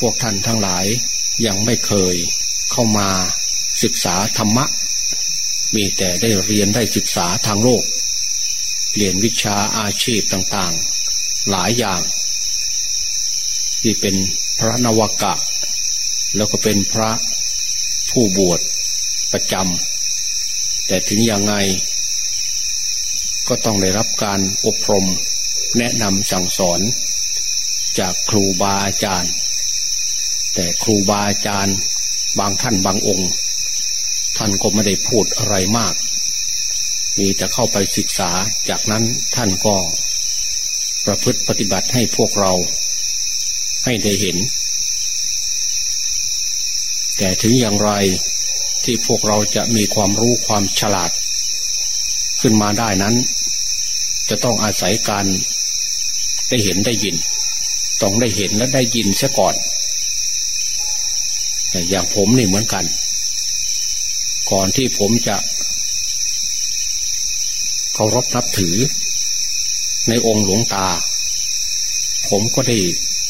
พวกท่านทั้งหลายยังไม่เคยเข้ามาศึกษาธรรมะ มีแต่ได้เรียนได้ศึกษาทางโลก เรียนวิชาอาชีพต่างๆ หลายอย่าง ที่เป็นพระนวกะ แล้วก็เป็นพระผู้บวชประจำแต่ถึงยังไง ก็ต้องได้รับการอบรม แนะนำสั่งสอน จากครูบาอาจารย์ แต่ครูบาอาจารย์บางท่านบางองค์ ท่านก็ไม่ได้พูดอะไรมาก มีแต่เข้าไปศึกษาจากนั้นท่านก็ประพฤติปฏิบัติให้พวกเรา ให้ได้เห็น แต่ถึงอย่างไรที่พวกเราจะมีความรู้ความฉลาด ขึ้นมาได้นั้น จะต้องอาศัยการได้เห็นได้ยิน ต้องได้เห็นและได้ยินเสียก่อน อย่างผมนี่เหมือนกัน ก่อนที่ผมจะเคารพนับถือ ในองค์หลวงตา ผมก็ได้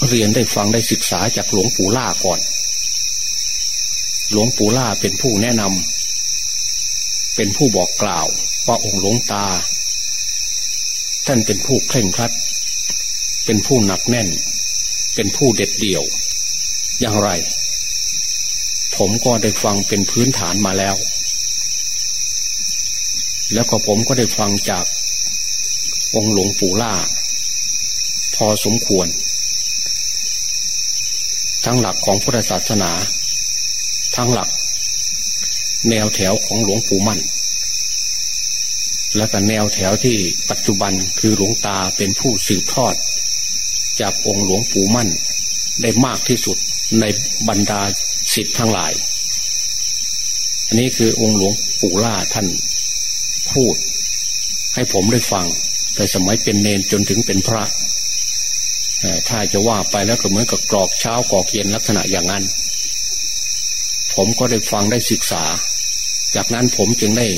เรียนได้ฟังได้ศึกษาจากหลวงปู่ล่าก่อน หลวงปู่ล่าเป็นผู้แนะนำเป็นผู้บอกกล่าวว่าองค์หลวงตา ท่านเป็นผู้เคร่งครัด เป็นผู้หนักแน่น เป็นผู้เด็ดเดี่ยว อย่างไร ผมก็ได้ฟังเป็นพื้นฐานมาแล้ว แล้วก็ผมก็ได้ฟังจากองค์หลวงปู่ล่า พอสมควร ทั้งหลักของพุทธศาสนา ทั้งหลัก แนวแถวของหลวงปู่มั่น และก็แนวแถวที่ปัจจุบันคือหลวงตาเป็นผู้สืบทอด จากองค์หลวงปู่มั่นได้มากที่สุดในบรรดา สิทธิ์ทั้งหลาย อันนี้คือองค์หลวงปู่ล่าท่านพูด ให้ผมได้ฟัง แต่สมัยเป็นเนนจนถึงเป็นพระถ้าจะว่าไปแล้วก็เหมือนกับกรอกเช้ากรอกเย็นลักษณะอย่างนั้น ผมก็ได้ฟังได้ศึกษา จากนั้นผมจึงได้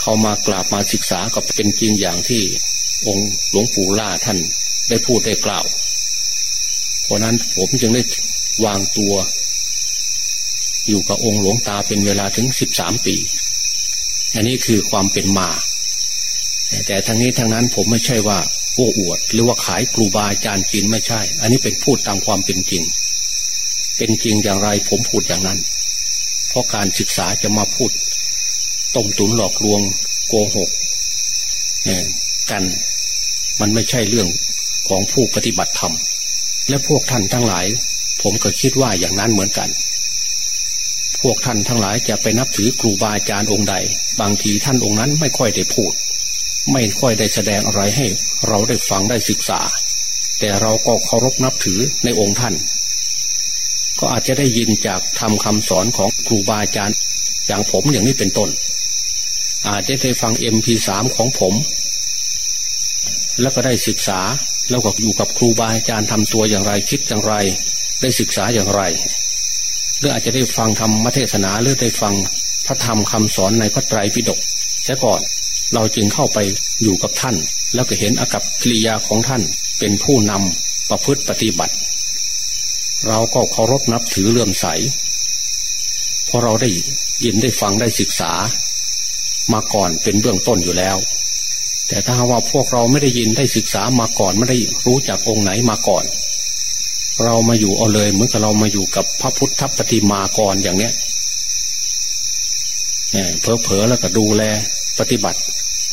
เข้ามากราบมาศึกษากับเป็นจริงอย่างที่องค์หลวงปู่ล่าท่านได้พูดได้กล่าว เพราะนั้นผมจึงได้วางตัว อยู่กับองค์หลวงตาเป็นเวลาถึงสิบสามปี อันนี้คือความเป็นมา แต่ทั้งนี้ทั้งนั้นผมไม่ใช่ว่าโอ้อวด หรือว่าขายครูบาอาจารย์จีนไม่ใช่ อันนี้เป็นพูดตามความเป็นจริง เป็นจริงอย่างไรผมพูดอย่างนั้น เพราะการศึกษาจะมาพูดต้มตุ๋นหลอกลวงโกหกกันมันไม่ใช่เรื่องของผู้ปฏิบัติธรรม และพวกท่านทั้งหลาย ผมก็คิดว่าอย่างนั้นเหมือนกัน พวกท่านทั้งหลายจะไปนับถือครูบาอาจารย์องค์ใด บางทีท่านองค์นั้นไม่ค่อยได้พูด ไม่ค่อยได้แสดงอะไรให้ เราได้ฟังได้ศึกษา แต่เราก็เคารพนับถือในองค์ท่าน ก็อาจจะได้ยินจากทำคำสอนของครูบาอาจารย์ อย่างผมอย่างนี้เป็นต้น อาจจะได้ฟังเอ็มพีสามของผม แล้วก็ได้ศึกษาแล้วก็อยู่กับครูบาอาจารย์ทำตัวอย่างไรคิดอย่างไร ได้ศึกษาอย่างไร หรืออาจจะได้ฟังธรรมเทศนาหรือได้ฟังพระธรรมคำสอนในพระไตรปิฎกเสียก่อนเราจึงเข้าไปอยู่กับท่าน แล้วก็เห็นอากับกิริยาของท่านเป็นผู้นำประพฤติปฏิบัติ เราก็เคารพนับถือเลื่อมใสเพราะเราได้ยินได้ฟังได้ศึกษา มาก่อนเป็นเบื้องต้นอยู่แล้ว แต่ถ้าว่าพวกเราไม่ได้ยินได้ศึกษามาก่อนไม่ได้รู้จักองค์ไหนมาก่อน เรามาอยู่เอาเลย เหมือนกับเรามาอยู่กับพระพุทธปฏิมากรอย่างเนี้ยเพอเพอแล้วก็ดูแลปฏิบัติ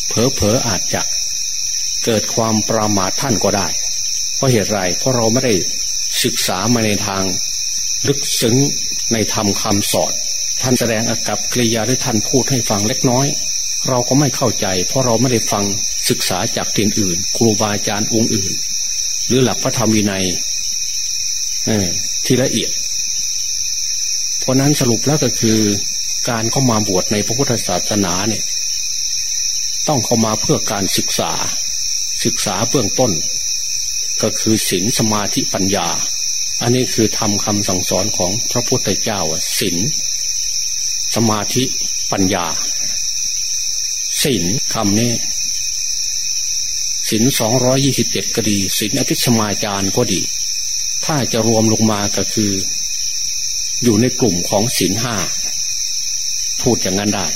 เพอเพออาจจะเกิดความประมาทท่านก็ได้ เพราะเหตุไรเพราะเราไม่ได้ศึกษามาในทาง ลึกซึ้งในธรรมคำสอนท่านแสดงอากับกิริยาที่ท่านพูดให้ฟังเล็กน้อย เราก็ไม่เข้าใจ เพราะเราไม่ได้ฟังศึกษาจากที่อื่น ครูบาอาจารย์องค์อื่น หรือหลักพระธรรมวินัย ที่ละเอียด เพราะนั้นสรุปแล้วก็คือการเข้ามาบวชในพระพุทธศาสนาเนี่ย ต้องเข้ามาเพื่อการศึกษา ศึกษาเบื้องต้น ก็คือศีลสมาธิปัญญา อันนี้คือทำคำสั่งสอนของพระพุทธเจ้าศีลสมาธิปัญญาศีลคำนี้ศีลสองร้อยี่สิบเจ็ดก็ดีศีลอภิสมาจารก็ดี ถ้าจะรวมลงมาก็คือ อยู่ในกลุ่มของศีลห้าพูดอย่างนั้นได้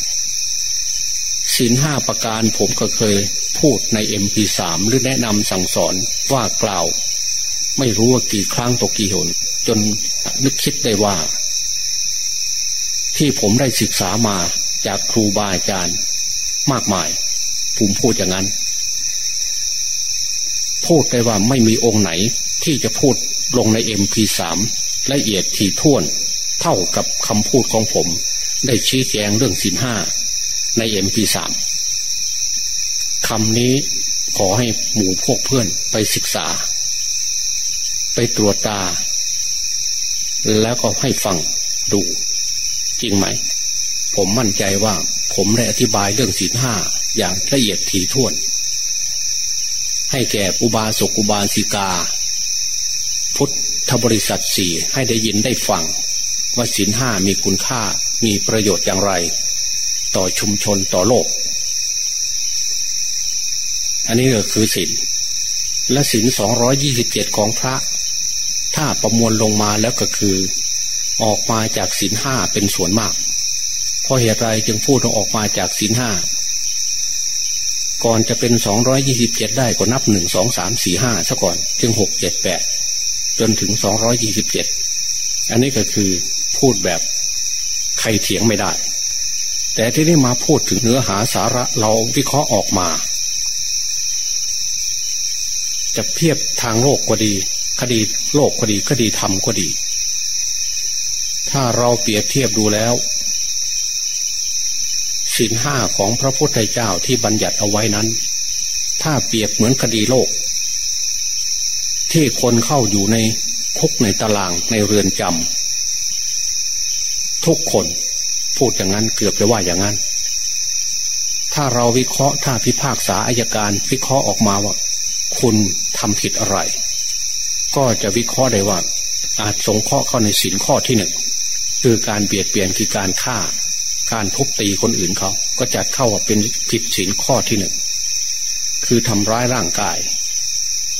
ศีลห้าประการผมก็เคยพูดในเอ็มพีสามหรือแนะนำสั่งสอนว่ากล่าว ไม่รู้ว่ากี่ครั้งตกกี่หน จนนึกคิดได้ว่า ที่ผมได้ศึกษามาจากครูบาอาจารย์ มากมาย ผมพูดอย่างนั้น พูดได้ว่าไม่มีองค์ไหนที่จะพูด ลงในเอ็มพีสามละเอียดถี่ถ้วน เท่ากับคำพูดของผม ได้ชี้แจงเรื่องสินห้าในเอ็มพีสามคำนี้ขอให้หมู่พวกเพื่อนไปศึกษา ไปตรวจตา แล้วก็ให้ฟังดู จริงไหม ผมมั่นใจว่าผมได้อธิบายเรื่องศีลห้าอย่างละเอียดถี่ถ้วน ให้แก่อุบาสกอุบาสิกา พุทธบริษัทสี่ให้ได้ยินได้ฟัง ว่าศีลห้ามีคุณค่ามีประโยชน์อย่างไร ต่อชุมชนต่อโลก อันนี้ก็คือศีลและศีลสองร้อยี่สิบเจ็ดของพระ ถ้าประมวลลงมาแล้วก็คือ ออกมาจากศีลห้าเป็นส่วนมาก เพราะเหตุไรจึงพูดออกมาจากศีลห้าก่อนจะเป็นสองร้อยยี่สิบเจ็ดได้ก็นับหนึ่งสองสามสี่ห้าซะก่อน จึงหกเจ็ดแปด จนถึงสองร้อยี่สิบเจ็ดอันนี้ก็คือพูดแบบใครเถียงไม่ได้ แต่ที่นี่มาพูดถึงเนื้อหาสาระเราวิเคราะห์ออกมา จะเพียบทางโลกก็ดี คดีโลกก็ดีคดีธรรมก็ดี ถ้าเราเปรียบเทียบดูแล้วศีลห้าของพระพุทธเจ้าที่บัญญัติเอาไว้นั้น ถ้าเปรียบเหมือนคดีโลก ที่คนเข้าอยู่ในคุกในตารางในเรือนจำทุกคนพูดอย่างนั้นเกือบจะว่าอย่างนั้น ถ้าเราวิเคราะห์ถ้าพิพากษาอายการวิเคราะห์ออกมาว่า คุณทำผิดอะไร ก็จะวิเคราะห์ได้ว่า อาจสงเคราะห์เข้าในสินข้อที่หนึ่งคือการเบียดเบียนคือการฆ่า การทุบตีคนอื่นเขาก็จะเข้าเป็นผิดศีลข้อที่หนึ่งคือทำร้ายร่างกาย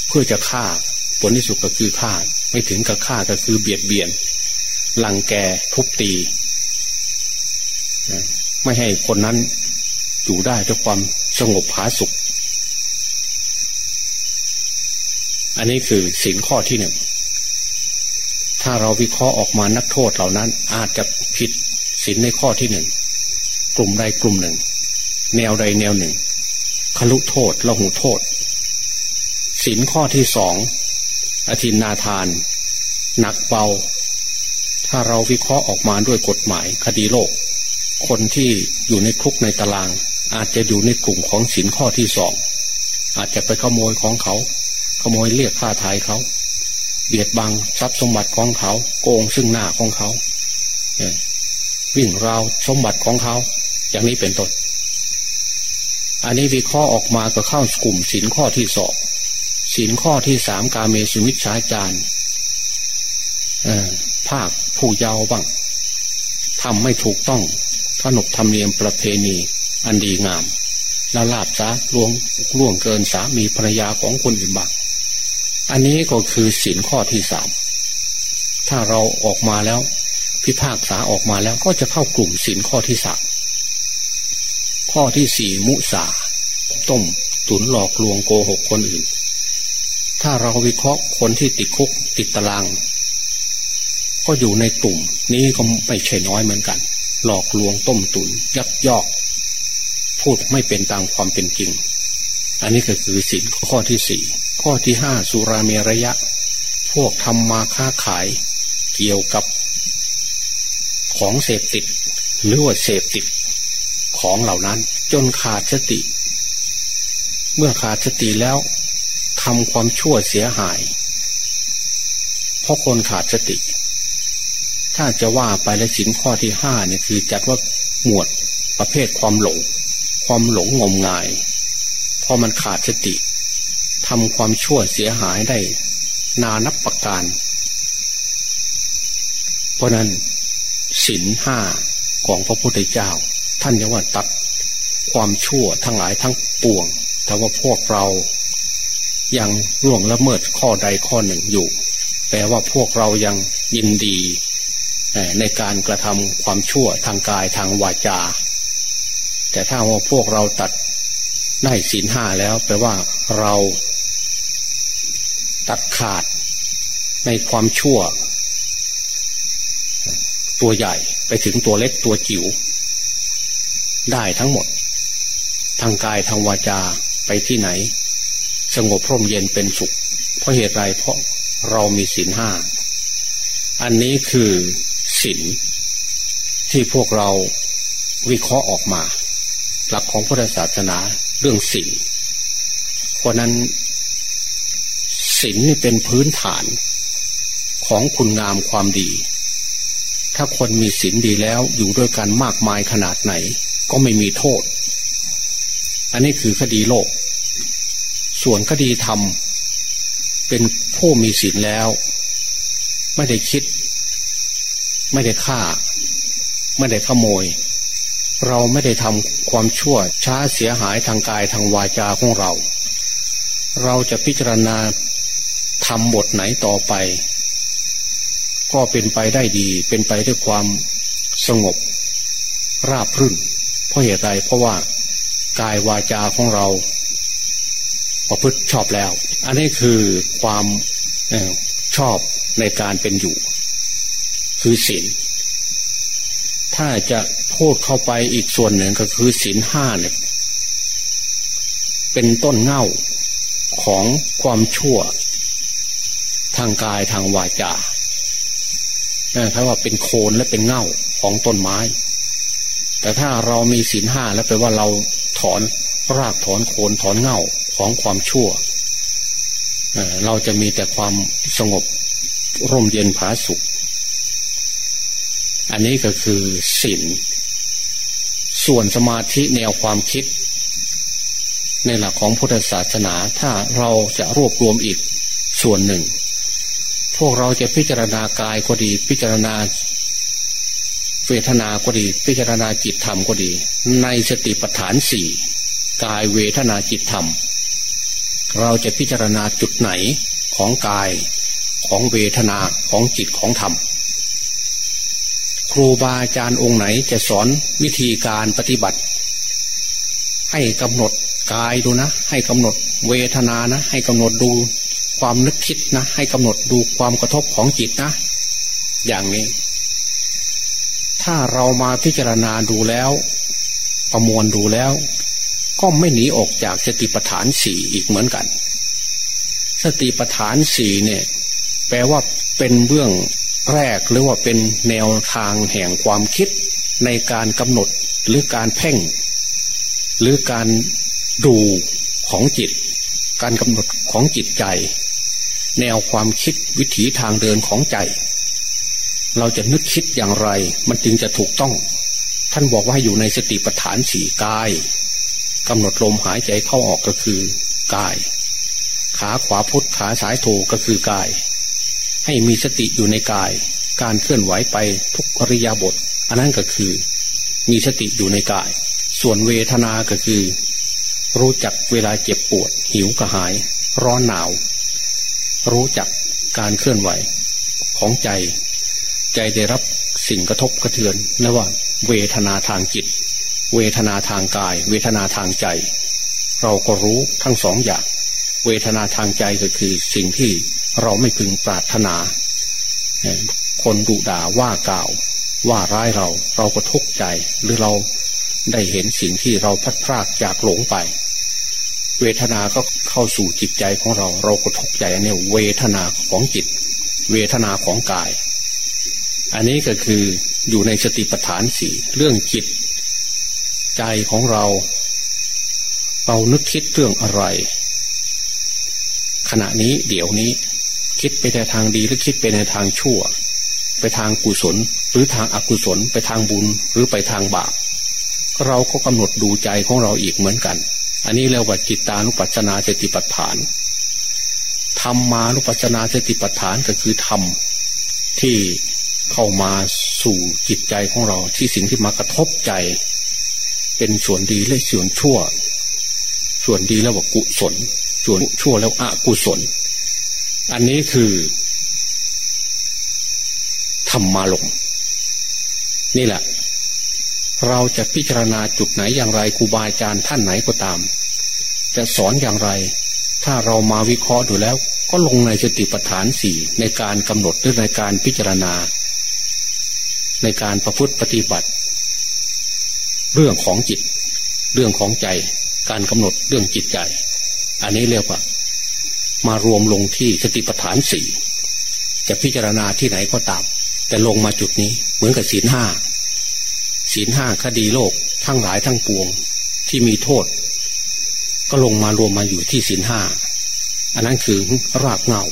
เพื่อจะฆ่า ผลที่สุดก็คือฆ่า ไม่ถึงกับฆ่าก็คือเบียดเบียนลังแกทุบตีไม่ให้คนนั้นอยู่ได้ด้วยความสงบผาสุข อันนี้คือศีลข้อที่หนึ่ง ถ้าเราวิเคราะห์ออกมานักโทษเหล่านั้น อาจจะผิดศีลในข้อที่หนึ่ง กลุ่มใดกลุ่มหนึ่ง แนวใดแนวหนึ่ง คลุโทษละหูโทษศินข้อที่สอง อธินาทาน หนักเบา ถ้าเราวิเคราะห์ออกมาด้วยกฎหมายคดีโลก คนที่อยู่ในคุกในตาราง อาจจะอยู่ในกลุ่มของศินข้อที่สองอาจจะไปขโมยของเขา ขโมยเรียกค่าไทยเขา เบียดบังทรัพย์สมบัติของเขา โกงซึ่งหน้าของเขาวิ่งราวสมบัติของเขา อย่างนี้เป็นต้นอันนี้วิเคราะห์ออกมาก็เข้ากลุ่มสินข้อที่สอง สินข้อที่สามกาเมสุมิชฌาจารภาคผู้เยาว์บ้างทำไม่ถูกต้องขนบธรรมเนียมประเพณีอันดีงามละลาบซะล่วงล่วงเกินสามีภรรยาของคนอื่นบ้างอันนี้ก็คือสินข้อที่สามถ้าเราออกมาแล้ว พิพากษาออกมาแล้วก็จะเข้ากลุ่มสินข้อที่สามข้อที่สี่มุสาต้ม ตุนหลอกลวงโกหกคนอื่น ถ้าเราวิเคราะห์คนที่ติดคุกติดตาราง ก็อยู่ในกลุ่ม นี้ก็ไม่ใช่น้อยเหมือนกัน หลอกลวงต้มตุนยักยอก พูดไม่เป็นตามความเป็นจริง อันนี้ก็คือสินข้อที่สี่ข้อที่ห้าสุราเมรยะ พวกทำมาค้าขาย เกี่ยวกับ ของเสพติด หรือว่าเสพติด ของเหล่านั้นจนขาดสติ เมื่อขาดสติแล้ว ทำความชั่วเสียหาย เพราะคนขาดสติ ถ้าจะว่าไปแล้วสินข้อที่ห้าเนี่ยคือจัดว่าหมวดประเภทความหลง ความหลงงมงายพอมันขาดสติทำความชั่วเสียหายได้ นานับประการ เพราะนั้นสินห้าของพระพุทธเจ้า ท่านยังว่าตัดความชั่วทั้งหลายทั้งปวง แต่ว่าพวกเรา ยังล่วงละเมิดข้อใดข้อหนึ่งอยู่ แปลว่าพวกเรายังยินดีในการกระทำความชั่วทางกายทางวาจา แต่ถ้าว่าพวกเราตัดได้ศีลห้าแล้ว แปลว่าเราตัดขาดในความชั่ว ตัวใหญ่ไปถึงตัวเล็กตัวจิ๋วได้ทั้งหมด ทางกายทางวาจาไปที่ไหน สงบพร่มเย็นเป็นสุข เพราะเหตุไรเพราะเรามีศีลห้า อันนี้คือศีลที่พวกเราวิเคราะห์ออกมา หลักของพุทธศาสนาเรื่องศีลเพราะนั้นศีลนี่เป็นพื้นฐานของคุณงามความดี ถ้าคนมีศีลดีแล้วอยู่ด้วยกันมากมายขนาดไหน ก็ไม่มีโทษ อันนี้คือคดีโลก ส่วนคดีธรรม เป็นผู้มีศีลแล้ว ไม่ได้คิด ไม่ได้ฆ่า ไม่ได้ขโมย เราไม่ได้ทำความชั่วช้าเสียหายทางกายทางวาจาของเรา เราจะพิจารณาทำบทไหนต่อไป ก็เป็นไปได้ดี เป็นไปด้วยความสงบ ราบรื่น เพราะเหตุใดเพราะว่ากายวาจาของเรา ประพฤติชอบแล้ว อันนี้คือความชอบในการเป็นอยู่ คือศีลถ้าจะพูดเข้าไปอีกส่วนหนึ่งก็คือศีลห้าเนี่ยเป็นต้นเง่าของความชั่ว ทางกายทางวาจาถ้าว่าเป็นโคนและเป็นเง่าของต้นไม้ แต่ถ้าเรามีศีลห้าแล้วแปลว่าเราถอนรากถอนโคนถอนเง่า ของความชั่ว เราจะมีแต่ความสงบร่มเย็นผาสุข อันนี้ก็คือศีลส่วนสมาธิแนวความคิด ในหลักของพุทธศาสนาถ้าเราจะรวบรวมอีกส่วนหนึ่ง พวกเราจะพิจารณากายก็ดีพิจารณาเวทนาก็ดี พิจารณาจิตธรรมก็ดี ในสติปัฏฐานสี่กายเวทนาจิตธรรม เราจะพิจารณาจุดไหนของกายของเวทนาของจิตของธรรม ครูบาอาจารย์องค์ไหนจะสอนวิธีการปฏิบัติ ให้กำหนดกายดูนะ ให้กำหนดเวทนานะ ให้กำหนดดูความนึกคิดนะ ให้กำหนดดูความกระทบของจิตนะ อย่างนี้ ถ้าเรามาพิจารณาดูแล้ว ประมวลดูแล้ว ก็ไม่หนีออกจากสติปัฏฐานสี่อีกเหมือนกัน สติปัฏฐานสี่เนี่ย แปลว่าเป็นเบื้องแรกหรือว่าเป็นแนวทางแห่งความคิดในการกำหนดหรือการเพ่ง หรือการดูของจิต การกำหนดของจิตใจ แนวความคิดวิถีทางเดินของใจ เราจะนึกคิดอย่างไร มันจึงจะถูกต้อง ท่านบอกว่าอยู่ในสติปัฏฐานสี่กาย กำหนดลมหายใจเข้าออกก็คือกาย ขาขวาพุทธขาสายโถก็คือกาย ให้มีสติอยู่ในกาย การเคลื่อนไหวไปทุกอริยบท อันนั้นก็คือ มีสติอยู่ในกาย ส่วนเวทนาก็คือ รู้จักเวลาเจ็บปวด หิวกระหาย ร้อนหนาว รู้จักการเคลื่อนไหวของใจ ใจได้รับสิ่งกระทบกระเทือนและว่าเวทนาทางจิต เวทนาทางกาย เวทนาทางใจ เราก็รู้ทั้งสองอย่าง เวทนาทางใจก็คือสิ่งที่เราไม่พึงปรารถนา คนดุด่าว่ากล่าว ว่าร้ายเราเราก็ทุกข์ใจหรือเราได้เห็นสิ่งที่เราพัดพรากจากหลงไป เวทนาก็เข้าสู่จิตใจของเรา เราก็ทุกข์ใจอันนี้เวทนาของจิต เวทนาของกาย อันนี้ก็คืออยู่ในสติปัฏฐานสี่เรื่องจิต ใจของเรา เรานึกคิดเรื่องอะไร ขณะนี้เดี๋ยวนี้ คิดไปในทางดีหรือคิดไปในทางชั่ว ไปทางกุศล หรือทางอกุศล ไปทางบุญหรือไปทางบาปเราก็กำหนดดูใจของเราอีกเหมือนกัน อันนี้เรียกว่าจิตตานุปัจนาสติปัฏฐานธรรมานุปัจนาสติปัฏฐานก็คือธรรมที่เข้ามาสู่จิตใจของเราที่สิ่งที่มากระทบใจ เป็นส่วนดีและส่วนชั่ว ส่วนดีแล้วว่ากุศล ส่วนชั่วแล้วอกุศล อันนี้คือธรรมาลงนี่แหละ เราจะพิจารณาจุดไหนอย่างไรครูบาอาจารย์ท่านไหนก็ตาม จะสอนอย่างไร ถ้าเรามาวิเคราะห์ดูแล้ว ก็ลงในสติปัฏฐานสี่ในการกำหนดหรือในการพิจารณา ในการประพฤติปฏิบัติ เรื่องของจิต เรื่องของใจ การกำหนดเรื่องจิตใจ อันนี้เรียกว่า มารวมลงที่สติปัฏฐานสี่จะพิจารณาที่ไหนก็ตาม แต่ลงมาจุดนี้เหมือนกับศีลห้าศีลห้าคดีโลกทั้งหลายทั้งปวงที่มีโทษ ก็ลงมารวมมาอยู่ที่ศีลห้าอันนั้นคือรากเงา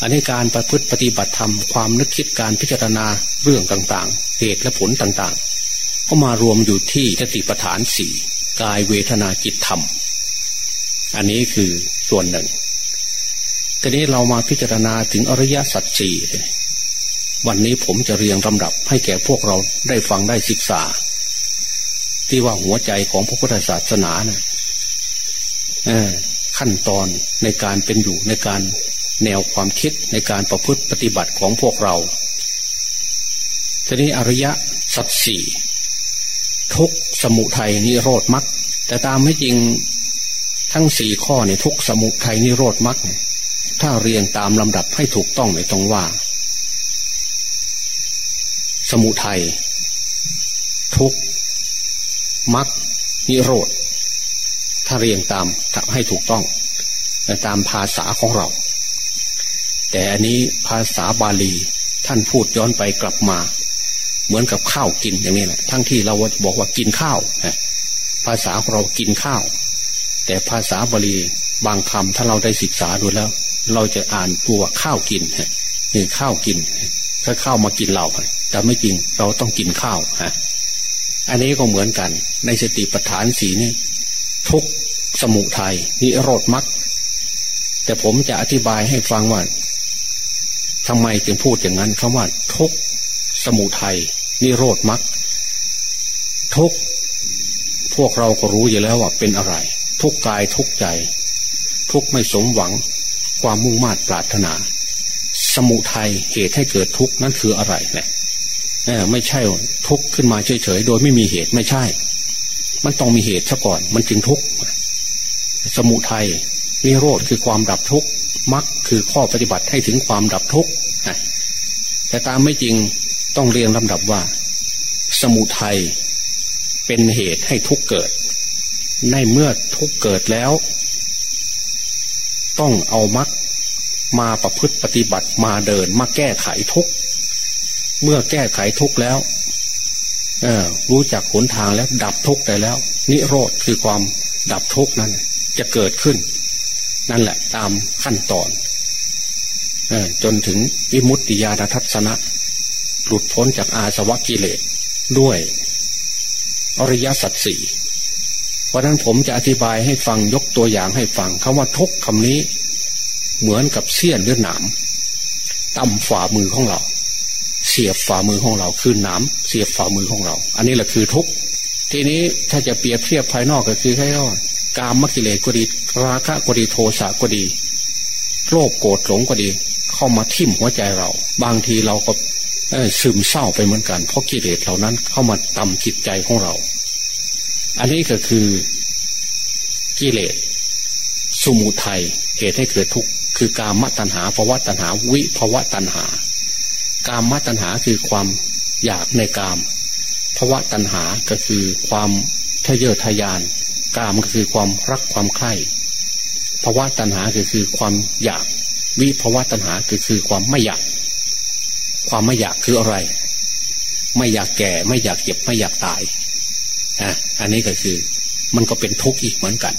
อันนี้การประพฤติปฏิบัติธรรมความนึกคิดการพิจารณาเรื่องต่างๆ เหตุและผลต่างๆ ก็มารวมอยู่ที่สติปัฏฐานสี่กายเวทนาจิตธรรม อันนี้คือส่วนหนึ่งทีนี้เรามาพิจารณาถึงอริยสัจสี่วันนี้ผมจะเรียงลำดับให้แก่พวกเราได้ฟังได้ศึกษา ที่ว่าหัวใจของพระพุทธศาสนานะ่ะขั้นตอนในการเป็นอยู่ในการแนวความคิดในการประพฤติปฏิบัติของพวกเราทีนี้อริยสัจสี่ ทุกสมุทัยนิโรธมรรคแต่ตามให้จริงทั้งสี่ข้อเนี่ยทุกสมุทัยนิโรธมรรคถ้าเรียงตามลำดับให้ถูกต้องในตรงว่า สมุทัยทุกมรรคนิโรธถ้าเรียงตามให้ถูกต้อง ตามภาษาของเรา แต่อันนี้ภาษาบาลีท่านพูดย้อนไปกลับมา เหมือนกับข้าวกินอย่างนี้แหละทั้งที่เราบอกว่ากินข้าวภาษาของเรากินข้าว แต่ภาษาบาลีบางคำถ้าเราได้ศึกษาดูแล้ว เราจะอ่านตัวข้าวกินนี่ข้าวกินถ้าข้าวมากินเราแต่ไม่จริงเราต้องกินข้าวฮะอันนี้ก็เหมือนกัน ในสติปัฏฐานสีนี่ทุกสมุทัยนิโรธมรรคแต่ผมจะอธิบายให้ฟังว่าทำไมจึงพูดอย่างนั้นคำว่าทุก สมุทัยนิโรธมรรคทุกพวกเราก็รู้อยู่แล้วว่าเป็นอะไร ทุกกายทุกใจ ทุกไม่สมหวัง ความมุ่งมา่ปรารถนา สมุทัยเหตุให้เกิดทุกข์นั้นคืออะไรเนี่ยไม่ใช่ทุกข์ขึ้นมาเฉยๆโดยไม่มีเหตุไม่ใช่ มันต้องมีเหตุซะก่อน มันจึงทุกข์สมุทัยนิโรธคือความดับทุกข์มรรคคือข้อปฏิบัติให้ถึงความดับทุกข์แต่ตามไม่จริง ต้องเรียงลำดับว่า สมุทัยเป็นเหตุให้ทุกเกิด ในเมื่อทุกเกิดแล้ว ต้องเอามรรคมาประพฤติปฏิบัติมาเดินมาแก้ไขทุกเมื่อแก้ไขทุกแล้วรู้จักหนทางแล้วดับทุกได้แล้ว นิโรธคือความดับทุกนั้น จะเกิดขึ้น นั่นแหละตามขั้นตอนอจนถึงวิมุตติญาณทัศนะ หลุดพ้นจากอาสวะกิเลสด้วยอริยสัจสี่เพราะนั้นผมจะอธิบายให้ฟังยกตัวอย่างให้ฟังคำว่าทุกคำนี้ เหมือนกับเสี้ยนหรือหนามต่ำฝ่ามือของเรา เสียบฝ่ามือของเราคือน้ำเสียบฝ่ามือของเรา อันนี้แหละคือทุกทีนี้ถ้าจะเปรียบเทียบภายนอกก็คือแค่ว่ากามมกิเลสก็ดีราคะก็ดีโทสะก็ดีโลภโกรธหลงก็ดี เข้ามาทิ่มหัวใจเรา บางทีเราก็ ซึมเศร้าไปเหมือนกัน เพราะกิเลสเหล่านั้นเข้ามาตำจิตใจของเรา อันนี้ก็คือกิเลสสมุทัยเหตุให้เกิดทุกข์คือกามตัณหาภาวะตัณหา วิภาวะตัณหา กามตัณหาคือความอยากในกามภาวะตัณหาก็คือความทะเยอทะยาน กามก็คือความรักความใคร่ภาวะตัณหาก็คือความอยาก วิภาวะตัณหาก็คือความไม่อยาก ความไม่อยากคืออะไร ไม่อยากแก่ ไม่อยากเจ็บไม่อยากตายอะอันนี้ก็คือ มันก็เป็นทุกข์อีกเหมือนกัน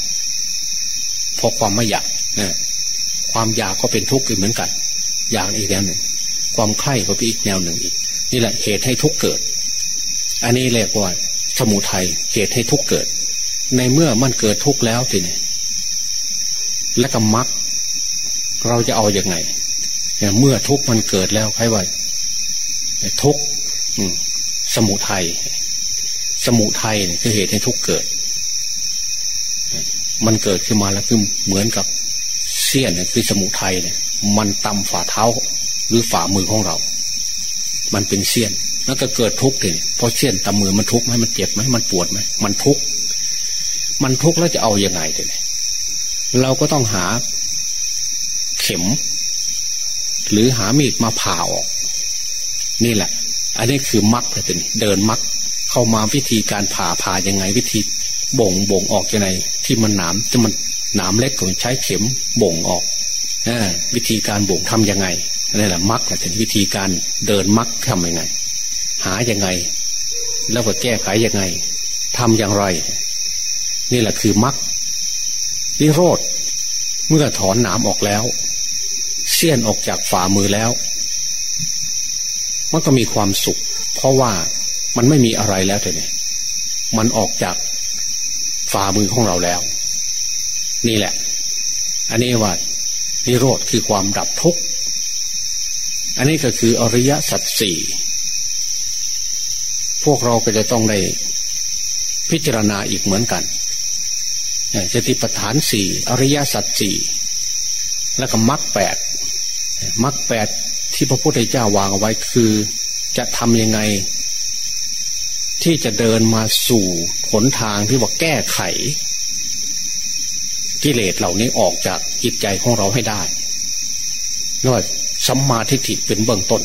เพราะความไม่อยากนะความอยากก็เป็นทุกข์อีกเหมือนกัน อย่างอีกแล้วหนึ่ง ความใคร่ก็เป็นอีกแนวหนึ่งอีก นี่แหละเหตุให้ทุกข์เกิด อันนี้เรียกว่าสมุทัยเหตุให้ทุกข์เกิด ในเมื่อมันเกิดทุกข์แล้วทีนี้และก็มักเราจะเอาอยัางไงเมื่อทุกข์มันเกิดแล้วใครว่า ทุกสมุทัยสมุทัยคือเหตุให้ทุกเกิด มันเกิดขึ้นมาแล้วคือเหมือนกับเสี้ยนคือสมุทัยเนี่ยมันตำฝ่าเท้าหรือฝ่ามือของเรา มันเป็นเสี้ยน แล้วก็เกิดทุกข์เลยเพราะเสี้ยนตำมือมันทุกข์ไหมมันเจ็บไหมมันปวดไหมมันทุกข์มันทุกข์แล้วจะเอาอยัางไงเลยเราก็ต้องหาเข็ม หรือหามีดมาผ่าออก นี่แหละ อันนี้คือมักเลยเป็นเดินมักเข้ามาวิธีการผ่าผ่ายังไงวิธีบ่งบ่งออกยังไงที่มันหนามจะมันหนามเล็กก็ใช้เข็มบ่งออกอวิธีการบ่งทํำยังไงนี่แหละมักแหละเป็นวิธีการเดินมักทำยังไง หายังไง แล้วก็แก้ไขยังไงทำอย่างไร นี่แหละคือมักนิโรธเมื่อถอนหนามออกแล้วเสี้ยนออกจากฝ่ามือแล้ว มันก็มีความสุข เพราะว่ามันไม่มีอะไรแล้วแต่เนี่ยมันออกจากฝ่ามือของเราแล้ว นี่แหละ อันนี้ว่านิโรธคือความดับทุกข์อันนี้ก็คืออริยสัจสี่พวกเราก็จะต้องได้พิจารณาอีกเหมือนกันสติปัฏฐานสี่อริยสัจสี่แล้วก็มรรคแปดมรรคแปด ที่พระพุทธเจ้าวางเอาไว้คือจะทำยังไง ที่จะเดินมาสู่หนทางที่ว่าแก้ไข กิเลสเหล่านี้ออกจากจิตใจของเราให้ได้นว่าสัมมาทิฏฐิเป็นเบื้องต้น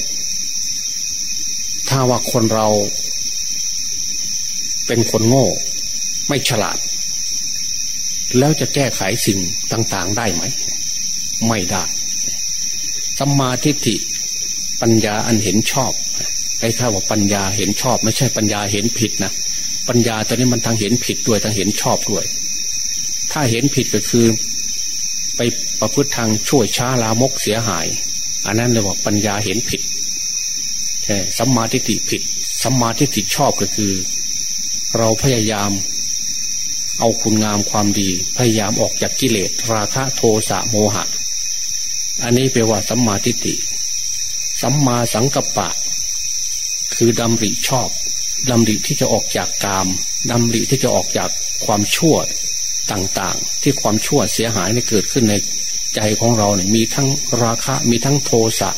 ถ้าว่าคนเราเป็นคนโง่ ไม่ฉลาด แล้วจะแก้ไขสิ่งต่าง ๆ ได้ไหม ไม่ได้ สัมมาทิฏฐิปัญญาอันเห็นชอบไอ้ข้าว่าปัญญาเห็นชอบ ไม่ใช่ปัญญาเห็นผิดนะปัญญาตอนนี้มันทั้งเห็นผิดด้วยทั้งเห็นชอบด้วย ถ้าเห็นผิดก็คือ ไปประพฤติทางช่วยช้าลามกเสียหาย อันนั้นเลยว่าปัญญาเห็นผิดใช่สัมมาทิฏฐิผิดสัมมาทิฏฐิชอบก็คือ เราพยายามเอาคุณงามความดี พยายามออกจากกิเลสราคะโทสะโมหะ อันนี้แปลว่าสัมมาทิฏฐิสัมมาสังกัปปะ คือดำริชอบดำริที่จะออกจากกามดำริที่จะออกจากความชั่วต่างๆ ที่ความชั่วเสียหายในเกิดขึ้นในใจของเราเนี่ยมีทั้งราคะมีทั้งโทสะ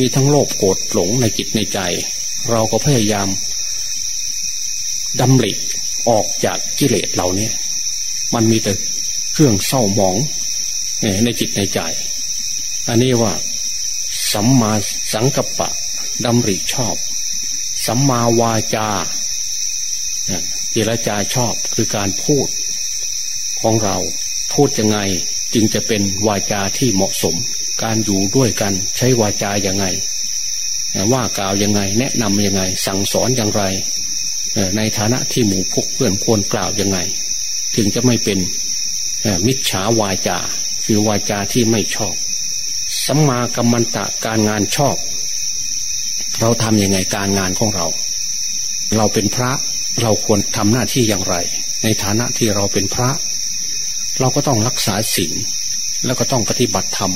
มีทั้งโลภโกรธหลงในจิตในใจ เราก็พยายามดำริออกจากกิเลสเหล่านี้มันมีแต่เครื่องเศร้าหมองในจิตในใจ อันนี้ว่า สัมมาสังกัปปะดำริชอบ สัมมาวาจาเจรจาชอบคือการพูด ของเราพูดยังไงจึงจะเป็นวาจาที่เหมาะสม การอยู่ด้วยกันใช้วาจาอย่างไง ว่ากล่าวยังไง แนะนำยังไง สั่งสอนอย่างไร ในฐานะที่หมู่พกเพื่อนควรกล่าวยังไง ถึงจะไม่เป็นมิจฉาวาจา คือวาจาที่ไม่ชอบ สัมมากัมมันตะการงานชอบ เราทำยังไงการงานของเรา เราเป็นพระเราควรทำหน้าที่อย่างไร ในฐานะที่เราเป็นพระ เราก็ต้องรักษาศีลแล้วก็ต้องปฏิบัติธรรม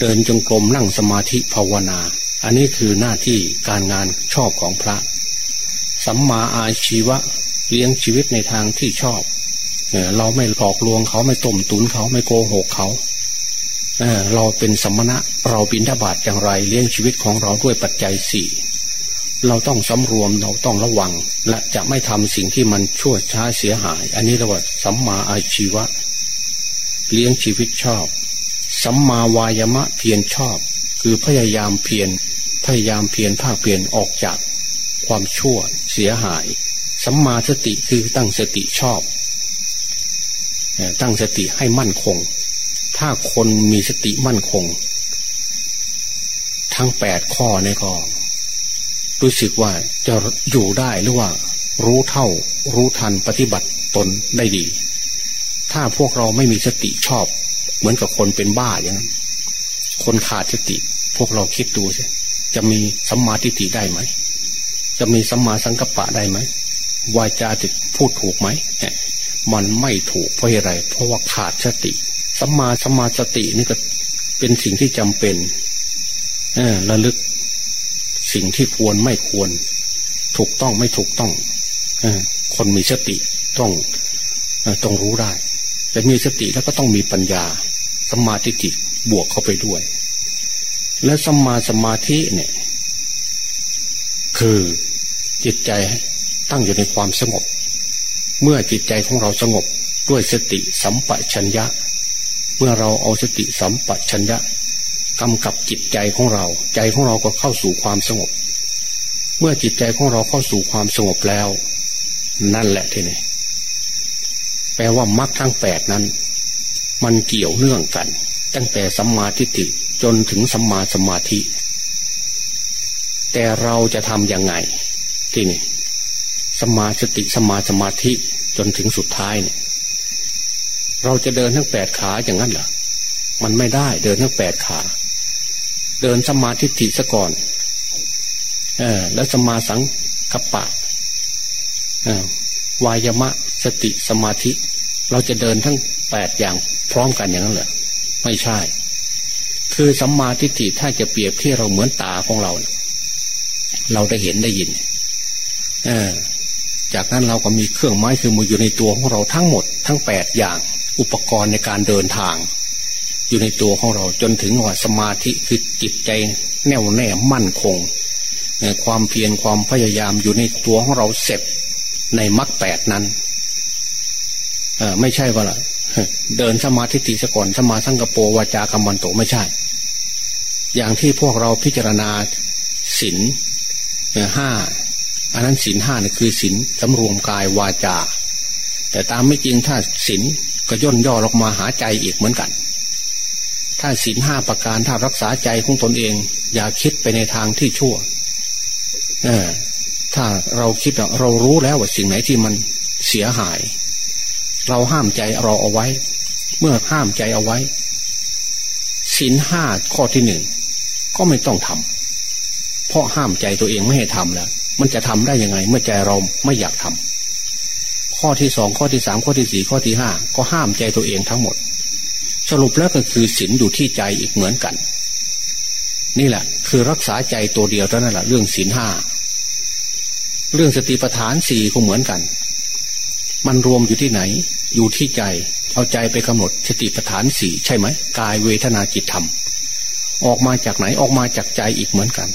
เดินจงกรมนั่งสมาธิภาวนา อันนี้คือหน้าที่การงานชอบของพระ สัมมาอาชีวะเลี้ยงชีวิตในทางที่ชอบ เราไม่หลอกลวงเขาไม่ต้มตุนเขาไม่โกหกเขา เราเป็นสมณะเราบินทบาทอย่างไรเลี้ยงชีวิตของเราด้วยปัจจัยสี่เราต้องสำรวมเราต้องระวัง และจะไม่ทำสิ่งที่มันชั่วช้าเสียหาย อันนี้เรียกว่าสัมมาอาชีวะ เลี้ยงชีวิตชอบ สัมมาวายมะเพียรชอบ คือพยายามเพียรพยายามเพียรภาคเพียรออกจากความชั่วเสียหาย สัมมาสติคือตั้งสติชอบ ตั้งสติให้มั่นคง ถ้าคนมีสติมั่นคง ทั้งแปดข้อในก็รู้สึกว่าจะอยู่ได้หรือว่า รู้เท่า รู้ทันปฏิบัติตนได้ดี ถ้าพวกเราไม่มีสติชอบ เหมือนกับคนเป็นบ้าอย่างนั้นคนขาดสติ พวกเราคิดดูสิจะมีสัมมาทิฏฐิได้ไหม จะมีสัมมาสังกัปปะได้ไหมวาจาติพูดถูกไหมมันไม่ถูกเพราะอะไรเพราะว่าขาดสติ สัมมาสัมมาสตินี่ก็เป็นสิ่งที่จำเป็นเออระลึกสิ่งที่ควรไม่ควร ถูกต้องไม่ถูกต้องอคนมีสติต้องต้องรู้ได้แต่มีสติแล้วก็ต้องมีปัญญาสัมมาทิฏฐิบวกเข้าไปด้วย และสัมมาสมาธิเนี่ย คือจิตใจตั้งอยู่ในความสงบ เมื่อจิตใจของเราสงบด้วยสติสัมปชัญญะ เมื่อเราเอาสติสัมปชัญญะกำกับจิตใจของเรา ใจของเราก็เข้าสู่ความสงบ เมื่อจิตใจของเราเข้าสู่ความสงบแล้ว นั่นแหละทีนี้แปลว่ามรรคทั้งแปดนั้น มันเกี่ยวเนื่องกัน ตั้งแต่สัมมาทิฏฐิจนถึงสัมมาสมาธิ แต่เราจะทำยังไงที่นี่สมาสติสมาสมาธิจนถึงสุดท้ายเนี่ย เราจะเดินทั้งแปดขาอย่างนั้นเหรอมันไม่ได้เดินทั้งแปดขา เดินสมาธิิซะก่อนเออแล้วสมาสังกัปปะเออวายมะสติสมาธิ เราจะเดินทั้งแปดอย่างพร้อมกันอย่างนั้นเหรอไม่ใช่ คือสัมมาทิฏฐิถ้าจะเปรียบที่เราเหมือนตาของเรา เราได้เห็นได้ยินเออจากนั้นเราก็มีเครื่องไม้คือมืออยู่ในตัวของเราทั้งหมดทั้งแปดอย่าง อุปกรณ์ในการเดินทาง อยู่ในตัวของเราจนถึงว่าสมาธิคือจิตใจแน่วแน่มั่นคง ความเพียรความพยายามอยู่ในตัวของเราเสร็จในมรรคแปดนั้นเออไม่ใช่ว่าละเดินสมาธิติสก่อนสมาสังกโปวาจากรรมันโตไม่ใช่ อย่างที่พวกเราพิจารณาศีลห้าอันนั้นศีลห้านี่คือศีลสำรวมกายวาจา แต่ตามไม่จริงถ้าศีล ก็ย่นย่อลงมาหาใจอีกเหมือนกัน ถ้าศีลห้าประการถ้ารักษาใจของตนเอง อย่าคิดไปในทางที่ชั่วเออถ้าเราคิดเรารู้แล้วว่าสิ่งไหนที่มันเสียหาย เราห้ามใจเราเอาไว้ เมื่อห้ามใจเอาไว้ศีลห้าข้อที่หนึ่งก็ไม่ต้องทำเพราะห้ามใจตัวเองไม่ให้ทำแล้ว มันจะทำได้ยังไง เมื่อใจเราไม่อยากทำ ข้อที่สองข้อที่สามข้อที่สี่ข้อที่ห้าก็ห้ามใจตัวเองทั้งหมด สรุปแล้วก็คือศีลอยู่ที่ใจอีกเหมือนกัน นี่แหละ คือรักษาใจตัวเดียวเท่านั้นแหละเรื่องศีลห้าเรื่องสติปัฏฐานสี่ก็เหมือนกัน มันรวมอยู่ที่ไหน อยู่ที่ใจ เอาใจไปกำหนดสติปัฏฐานสี่ใช่ไหมกายเวทนาจิตธรรม ออกมาจากไหนออกมาจากใจอีกเหมือนกัน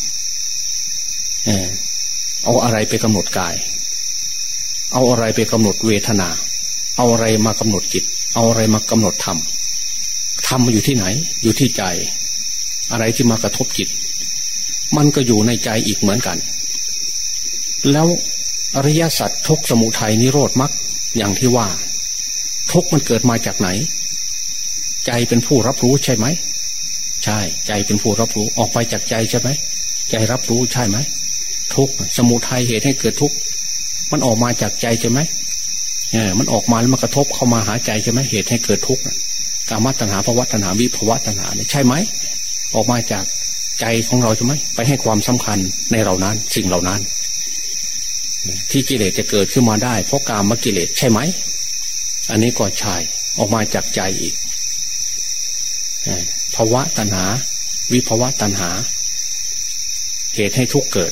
เออเอาอะไรไปกำหนดกาย เอาอะไรไปกำหนดเวทนา เอาอะไรมากำหนดจิต เอาอะไรมากำหนดธรรมธรรมอยู่ที่ไหน อยู่ที่ใจ อะไรที่มากระทบจิต มันก็อยู่ในใจอีกเหมือนกัน แล้วอริยสัจทุกสมุทัยนิโรธมรรคอย่างที่ว่า ทุกมันเกิดมาจากไหน ใจเป็นผู้รับรู้ใช่ไหมใช่ ใจเป็นผู้รับรู้ออกไปจากใจใช่ไหมใจรับรู้ใช่ไหมทุกสมุทัยเหตุให้เกิดทุก มันออกมาจากใจใช่ไหมเออมันออกมาแล้วมากระทบเข้ามาหาใจใช่ไหมเหตุให้เกิดทุกข์กามัตนาภวัตนาวิภวตนาเนี่ยใช่ไหมออกมาจากใจของเราใช่ไหมไปให้ความสำคัญในเรานั้น สิ่งเหล่านั้น ที่กิเลสจะเกิดขึ้นมาได้ เพราะกามกิเลสใช่ไหม อันนี้ก็ใช่ออกมาจากใจอีกภาวะตัณหา วิภาวะตัณหา เหตุให้ทุกเกิด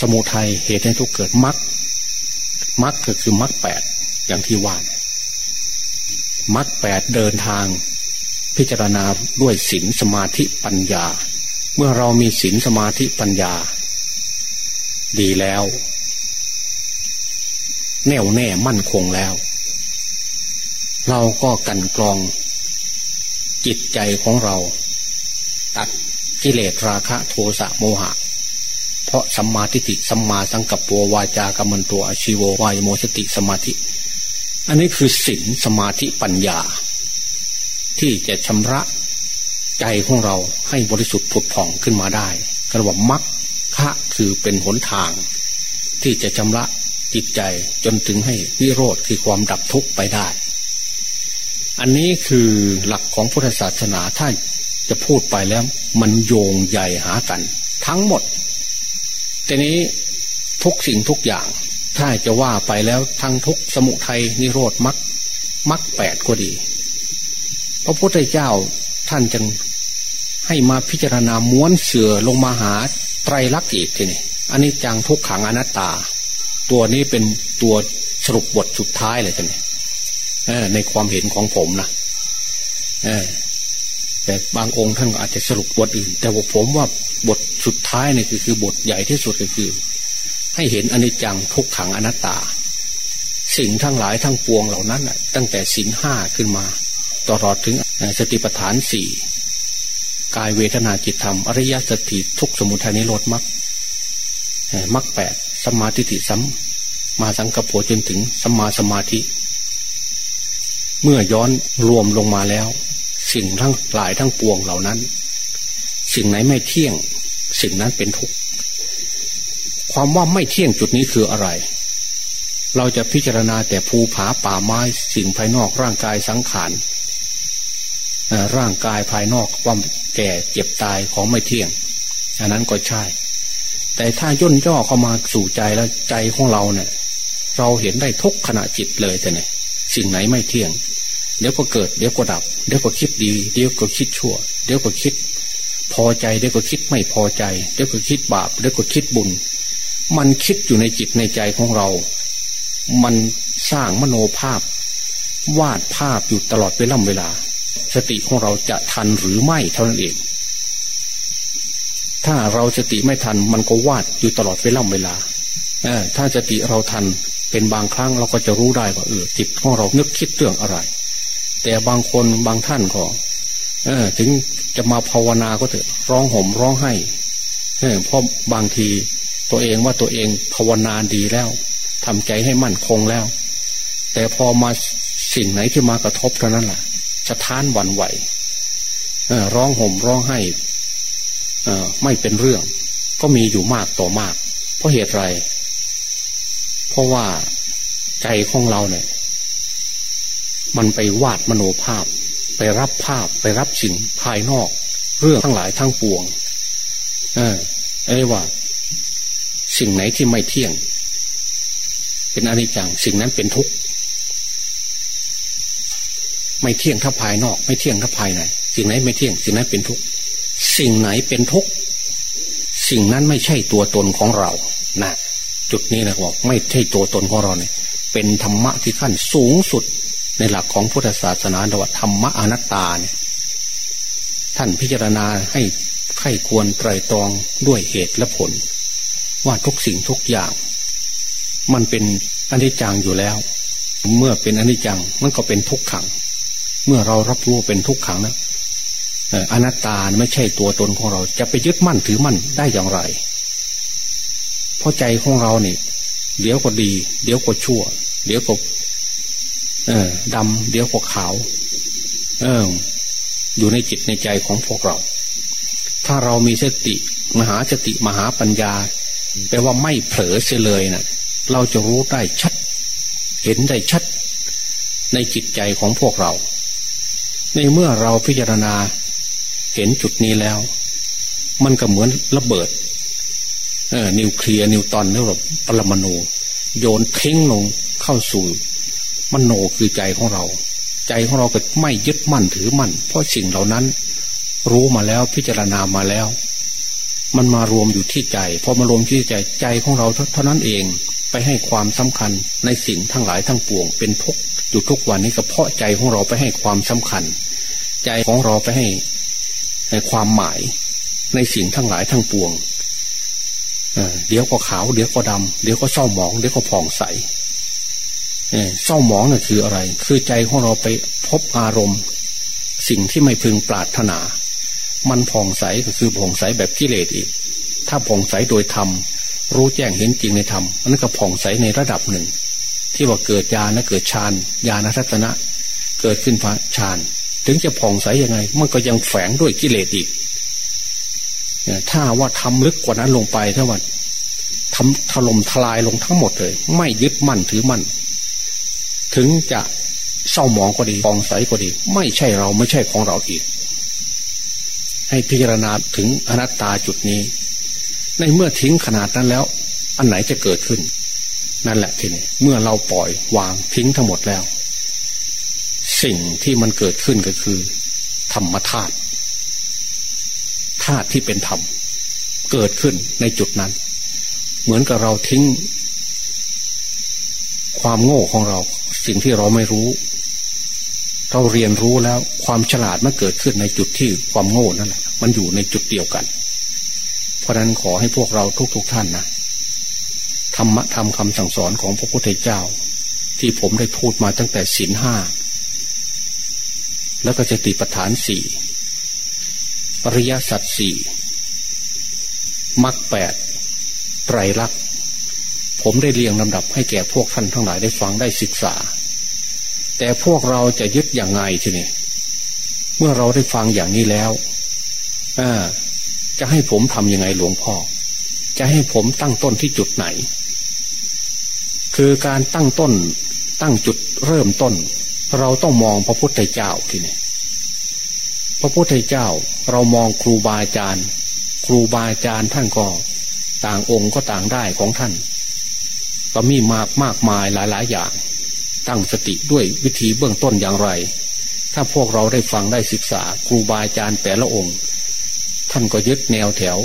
สมุทัยเหตุให้ทุกเกิดมรรคมรรคก็คือมรรคแปดอย่างที่ว่ามรรคแปดเดินทาง พิจารณาด้วยศีลสมาธิปัญญา เมื่อเรามีศีลสมาธิปัญญา ดีแล้ว แน่วแน่มั่นคงแล้ว เราก็กันกรอง จิตใจของเรา ตัดกิเลสราคะโทสะโมหะ เพราะสัมมาทิฏฐิสัมมาสังกัปปวาจากรรมันตัวอชิโววายโมสติสมาธิ อันนี้คือศีลสมาธิปัญญา ที่จะชำระใจของเราให้บริสุทธิ์ผุดผ่องขึ้นมาได้กระบอกมักคะคือเป็นหนทาง ที่จะชำระจิตใจจนถึงให้นิโรธคือความดับทุกข์ไปได้ อันนี้คือหลักของพุทธศาสนาถ้าจะพูดไปแล้ว มันโยงใหญ่หากัน ทั้งหมด แต่นี้ทุกสิ่งทุกอย่าง ถ้าจะว่าไปแล้วทั้งทุกสมุทัยนิโรธมักมักแปดก็ดี พระพุทธเจ้าท่านจึงให้มาพิจารณาม้วนเสือลงมาหาไตรลักษณ์อีกทีนี่อันนี้จังทุกขังอนัตตา ตัวนี้เป็นตัวสรุปบทสุดท้ายเลยทีนี่ในความเห็นของผมนะ แต่บางองค์ท่านก็อาจจะสรุปบทอื่น แต่ผมว่าบทสุดท้ายเนี่ยคือคือบทใหญ่ที่สุดก็คือ ให้เห็นอนิจจังทุกขังอนัตตา สิ่งทั้งหลายทั้งปวงเหล่านั้นตั้งแต่สินห้าขึ้นมา ตลอดถึงสติปัฏฐานสี่กายเวทนาจิตธรรม อริยสติทุกสมุทัยนิโรธมรรคมรรคแปดสมาธิิสัมมาสังกปรจนถึงสมาสมาธิ เมื่อย้อนรวมลงมาแล้ว สิ่งทั้งหลายทั้งปวงเหล่านั้น สิ่งไหนไม่เที่ยง สิ่งนั้นเป็นทุกข์ความว่าไม่เที่ยงจุดนี้คืออะไร เราจะพิจารณาแต่ภูผาป่าไม้สิ่งภายนอกร่างกายสังขารร่างกายภายนอกความแก่เจ็บตายของไม่เที่ยง อันนั้นก็ใช่ แต่ถ้าย่นย่อเข้ามาสู่ใจแล้วใจของเราเนี่ย เราเห็นได้ทุกขณะจิตเลยแต่เนี่ยสิ่งไหนไม่เที่ยง เดี๋ยวก็เกิด เดี๋ยวก็ดับ เดี๋ยวก็คิดดี เดี๋ยวก็คิดชั่ว เดี๋ยวก็คิด พอใจ เดี๋ยวก็คิดไม่พอใจ เดี๋ยวก็คิดบาป เดี๋ยวก็คิดบุญ มันคิดอยู่ในจิตในใจของเรา มันสร้างมโนภาพ วาดภาพอยู่ตลอดเวลาเวลา สติของเราจะทันหรือไม่เท่านั้นเอง ถ้าเราสติไม่ทัน มันก็วาดอยู่ตลอดเวลาเวลาเออถ้าสติเราทันเป็นบางครั้งเราก็จะรู้ได้ว่าเออจิตของเรานึกคิดเรื่องอะไร แต่บางคนบางท่านก็เออ ถึงจะมาภาวนาก็เถอะร้องห่มร้องไห้เออเพราะบางทีตัวเองว่าตัวเองภาวนาดีแล้วทำใจให้มั่นคงแล้ว แต่พอมาสิ่งไหนที่มากระทบเท่านั้นแหละสะท้านหวั่นไหวร้องห่มร้องไห้ไม่เป็นเรื่อง ก็มีอยู่มากต่อมาก เพราะเหตุไร เพราะว่าใจของเราเนี่ย มันไปวาดมโนภาพ ไปรับภาพไปรับสิ่งภายนอก เรื่องทั้งหลายทั้งปวง เออเอ้ว่า สิ่งไหนที่ไม่เที่ยง เป็นอนิจจังสิ่งนั้นเป็นทุกข์ไม่เที่ยงถ้าภายนอก ไม่เที่ยงถ้าภายในสิ่งไหนไม่เที่ยง สิ่งนั้นเป็นทุกข์สิ่งไหนเป็นทุกข์สิ่งนั้นไม่ใช่ตัวตนของเรานะจุดนี้นะบอกไม่ใช่ตัวตนของเราเนี่ย เป็นธรรมะที่ขั้นสูงสุด ในหลักของพุทธศาสนาว่าธรรมะอนัตตาเนี่ยท่านพิจารณาให้ใครควรไตรตรองด้วยเหตุและผล ว่าทุกสิ่งทุกอย่าง มันเป็นอนิจจังอยู่แล้ว เมื่อเป็นอนิจจังมันก็เป็นทุกขัง เมื่อเรารับรู้เป็นทุกขังนะอนัตตาไม่ใช่ตัวตนของเราจะไปยึดมั่นถือมั่นได้อย่างไรเพราะใจของเราเนี่ยเดี๋ยวก็ดี เดี๋ยวก็ชั่ว เดี๋ยวก็ เออดำเดี๋ยวก็ขาว เออ อยู่ในจิตในใจของพวกเรา ถ้าเรามีสติ มหาสติมหาปัญญาแปลว่าไม่เผลอเสียเลยนะเราจะรู้ได้ชัด เห็นได้ชัด ในจิตใจของพวกเรา ในเมื่อเราพิจารณา เห็นจุดนี้แล้ว มันก็เหมือนระเบิด เออนิวเคลียร์นิวตอนนี่แบบปรมาณูโยนทิ้งลงเข้าสู่ มโนคือใจของเรา ใจของเราก็ไม่ยึดมั่นถือมั่น เพราะสิ่งเหล่านั้น รู้มาแล้วพิจารณามาแล้ว มันมารวมอยู่ที่ใจพอมารวมที่ใจใจของเราเท่านั้นเองไปให้ความสำคัญในสิ่งทั้งหลายทั้งปวง เป็นทุกอยู่ทุกวันนี้ก็เพราะใจของเราไปให้ความสำคัญ ใจของเราไปให้ในความหมายในสิ่งทั้งหลายทั้งปวงเดี๋ยวก็ขาว เดี๋ยวก็ดำเดี๋ยวก็เศร้าหมอง เดี๋ยวก็ผ่องใส เศร้าหมองนั่นคืออะไร คือใจของเราไปพบอารมณ์ สิ่งที่ไม่พึงปรารถนา มันผ่องใสก็คือผ่องใสแบบกิเลสอีก ถ้าผ่องใสโดยธรรมรู้แจ้งเห็นจริงในธรรมมันก็ผ่องใสในระดับหนึ่ง ที่ว่าเกิดญาณนะเกิดฌานญาณทัศนะ เกิดขึ้นพระฌานถึงจะผ่องใสยังไง มันก็ยังแฝงด้วยกิเลสอีกถ้าว่าทำลึกกว่านั้นลงไปถ้าว่าทำถล่มทลายลงทั้งหมดเลย ไม่ยึดมั่นถือมั่น ถึงจะเศร้าหมองก็ดีฟองใสก็ดี ไม่ใช่เราไม่ใช่ของเราอีก ให้พิจารณาถึงอนัตตาจุดนี้ ในเมื่อทิ้งขนาดนั้นแล้ว อันไหนจะเกิดขึ้น นั่นแหละทีนี้เมื่อเราปล่อยวางทิ้งทั้งหมดแล้ว สิ่งที่มันเกิดขึ้นก็คือ ธรรมธาตุธาตุที่เป็นธรรม เกิดขึ้นในจุดนั้น เหมือนกับเราทิ้งความโง่ของเรา สิ่งที่เราไม่รู้ เราเรียนรู้แล้วความฉลาดมันเกิดขึ้นในจุดที่ความโง่นั่นแหละมันอยู่ในจุดเดียวกัน เพราะนั้นขอให้พวกเราทุกๆทท่านนะธรรมะธรรมคำสั่งสอนของพระพุทธเจ้า ที่ผมได้พูดมาตั้งแต่ศีลห้าแล้วก็จะติปฐานสี่ปริยสัตสี่มรรคแปดไตรลักษณ์ ผมได้เรียงลำดับให้แก่พวกท่านทั้งหลายได้ฟังได้ศึกษา แต่พวกเราจะยึดอย่างไงทีนี้เมื่อเราได้ฟังอย่างนี้แล้วจะให้ผมทำยังไงหลวงพ่อ จะให้ผมตั้งต้นที่จุดไหน คือการตั้งต้น ตั้งจุดเริ่มต้น เราต้องมองพระพุทธเจ้าทีนี้พระพุทธเจ้าเรามองครูบาอาจารย์ ครูบาอาจารย์ท่านก็ ต่างองค์ก็ต่างได้ของท่าน ก็มีมากมากมายหลาย ๆ อย่าง ตั้งสติด้วยวิธีเบื้องต้นอย่างไร ถ้าพวกเราได้ฟังได้ศึกษาครูบาอาจารย์แต่ละองค์ ท่านก็ยึดแนวแถว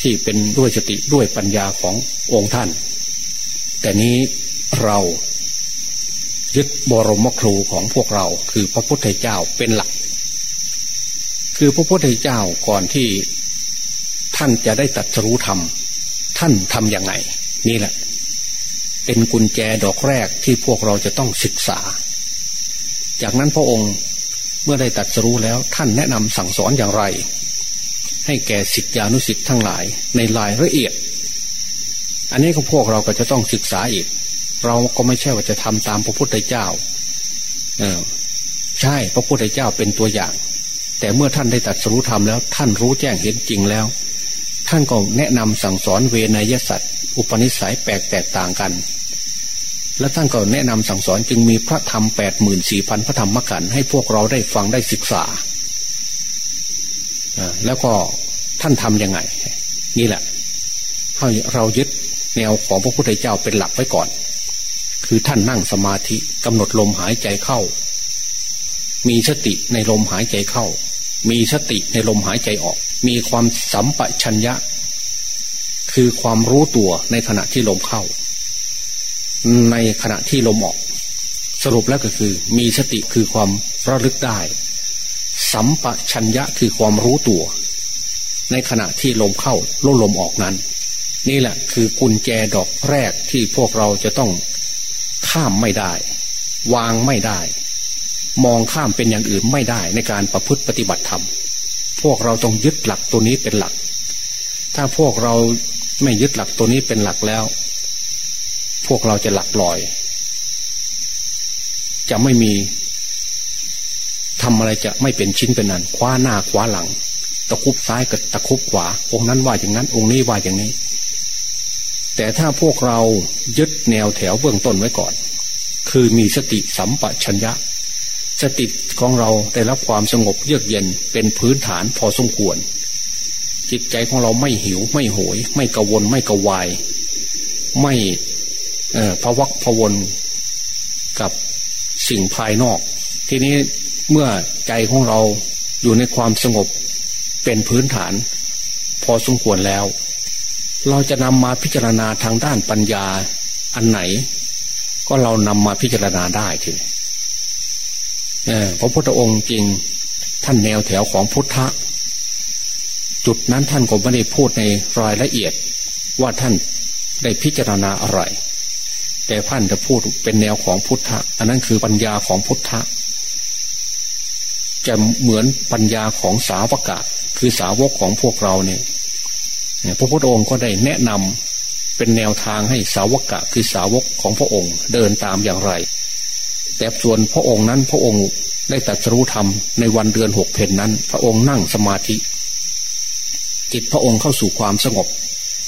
ที่เป็นด้วยสติด้วยปัญญาขององค์ท่าน แต่นี้เรายึดบรมครูของพวกเราคือพระพุทธเจ้าเป็นหลัก คือพระพุทธเจ้าก่อนที่ท่านจะได้ตัดสู้ธรรมท่านทำอย่างไงนี่แหละ เป็นกุญแจดอกแรกที่พวกเราจะต้องศึกษา จากนั้นพระองค์เมื่อได้ตัดสรู้แล้วท่านแนะนำสั่งสอนอย่างไร ให้แก่สิทธิานุสิทธิ์ทั้งหลายในรายละเอียด อันนี้ก็พวกเราก็จะต้องศึกษาอีก เราก็ไม่ใช่ว่าจะทำตามพระพุทธเจ้าเออใช่พระพุทธเจ้าเป็นตัวอย่าง แต่เมื่อท่านได้ตัดสรู้ธรรมแล้ว ท่านรู้แจ้งเห็นจริงแล้ว ท่านก็แนะนำสั่งสอนเวนยสัตว์ อุปนิสัยแปลกแตกต่างกัน และท่านก็แนะนำสั่งสอนจึงมีพระธรรมแปดหมื่นสี่พันพระธรรมกันให้พวกเราได้ฟังได้ศึกษา แล้วก็ท่านทำยังไง นี่แหละเรายึดแนวของพระพุทธเจ้าเป็นหลักไว้ก่อน คือท่านนั่งสมาธิกำหนดลมหายใจเข้า มีสติในลมหายใจเข้า มีสติในลมหายใจออก มีความสัมปชัญญะ คือความรู้ตัวในขณะที่ลมเข้า ในขณะที่ลมออก สรุปแล้วก็คือ มีสติคือความระลึกได้ สัมปชัญญะคือความรู้ตัว ในขณะที่ลมเข้าลมลมออกนั้น นี่แหละคือกุญแจดอกแรกที่พวกเราจะต้องข้ามไม่ได้ วางไม่ได้ มองข้ามเป็นอย่างอื่นไม่ได้ในการประพฤติปฏิบัติธรรม พวกเราต้องยึดหลักตัวนี้เป็นหลัก ถ้าพวกเรา ไม่ยึดหลักตัวนี้เป็นหลักแล้ว พวกเราจะหลักลอย จะไม่มีทำอะไรจะไม่เป็นชิ้นเป็นนันคว้าหน้าคว้าหลัง ตะคุบซ้ายกับตะคุบขวา องค์นั้นว่าอย่างนั้น องค์นี้ว่าอย่างนี้ แต่ถ้าพวกเรายึดแนวแถวเบื้องต้นไว้ก่อน คือมีสติสัมปชัญญะ สติของเราได้รับความสงบเยือกเย็นเป็นพื้นฐานพอสมควร จิตใจของเราไม่หิวไม่โหย ไม่กระวนไม่กระวาย ไม่พวักพวนกับสิ่งภายนอก ทีนี้เมื่อใจของเราอยู่ในความสงบเป็นพื้นฐาน พอสมควรแล้ว เราจะนำมาพิจารณาทางด้านปัญญาอันไหน ก็เรานำมาพิจารณาได้ทีพระพุทธองค์จริงท่านแนวแถวของพุทธ จุดนั้นท่านก็ไม่ได้พูดในรายละเอียด ว่าท่านได้พิจารณาอะไร แต่ท่านจะพูดเป็นแนวของพุทธะ อันนั้นคือปัญญาของพุทธะ จะเหมือนปัญญาของสาวกะ คือสาวกของพวกเราเนี่ยพระพุทธองค์ก็ได้แนะนำเป็นแนวทางให้สาวกะ คือสาวกของพระองค์เดินตามอย่างไร แต่ส่วนพระองค์นั้นพระองค์ได้ตัดสู้ธรรมในวันเดือนหกเพนนั้น พระองค์นั่งสมาธิ จิตพระองค์เข้าสู่ความสงบ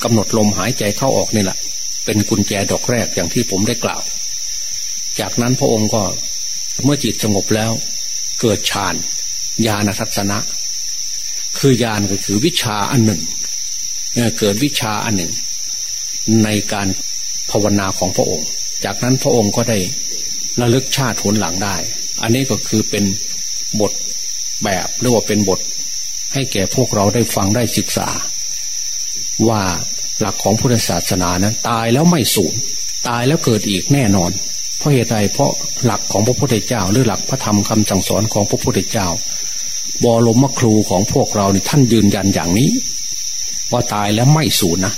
กำหนดลมหายใจเข้าออกนี่แหละเป็นกุญแจดอกแรกอย่างที่ผมได้กล่าว จากนั้นพระองค์ก็เมื่อจิตสงบแล้ว เกิดฌานญาณทัศนะ คือญาณก็คือวิชาอันหนึ่งเกิดวิชาอันหนึ่ง ในการภาวนาของพระองค์ จากนั้นพระองค์ก็ได้ระลึกชาติผลหลังได้ อันนี้ก็คือเป็นบทแบบหรือว่าเป็นบท ให้แก่พวกเราได้ฟังได้ศึกษา ว่าหลักของพุทธศาสนานั้น ตายแล้วไม่สูญตายแล้วเกิดอีกแน่นอน เพราะเหตุใดเพราะหลักของพระพุทธเจ้า หรือหลักพระธรรมคำสั่งสอนของพระพุทธเจ้าบรมครูของพวกเราเนี่ท่านยืนยันอย่างนี้ ว่าตายแล้วไม่สูญนะ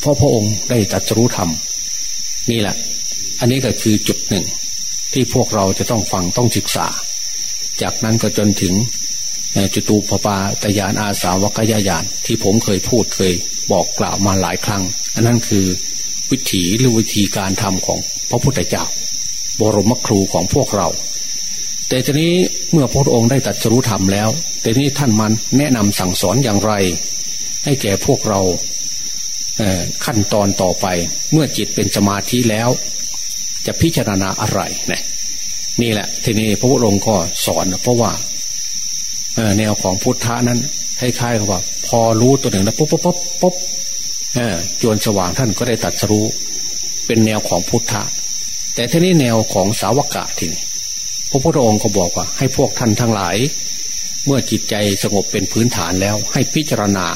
เพราะพระองค์ได้ตรัสรู้ธรรมนี่แหละ อันนี้ก็คือจุดหนึ่ง ที่พวกเราจะต้องฟังต้องศึกษา จากนั้นก็จนถึง จตูปปาตยานอาสาวกยายานที่ผมเคยพูดเคยบอกกล่าวมาหลายครั้ง อันนั้นคือวิถีหรือวิธีการทำของพระพุทธเจ้า บรมครูของพวกเรา แต่ทีนี้เมื่อพระองค์ได้ตัดสรู้ธรรมแล้ว แต่นี้ท่านมันแนะนำสั่งสอนอย่างไร ให้แก่พวกเราขั้นตอนต่อไป เมื่อจิตเป็นสมาธิแล้ว จะพิจารณาอะไรนี่แหละ ทีนี้พระพุทธองค์ก็สอนเพราะว่า แนวของพุทธะนั้นคล้ายๆกับว่า พอรู้ตัวหนึ่งแล้วปุ๊บปุ๊บปุ๊บปุ๊บจวนสว่างท่านก็ได้ตัดสรู้ เป็นแนวของพุทธะ แต่ทีนี้แนวของสาวกะทีนี้พระพุทธองค์ก็บอกว่า ให้พวกท่านทั้งหลาย เมื่อจิตใจสงบเป็นพื้นฐานแล้ว ให้พิจารณา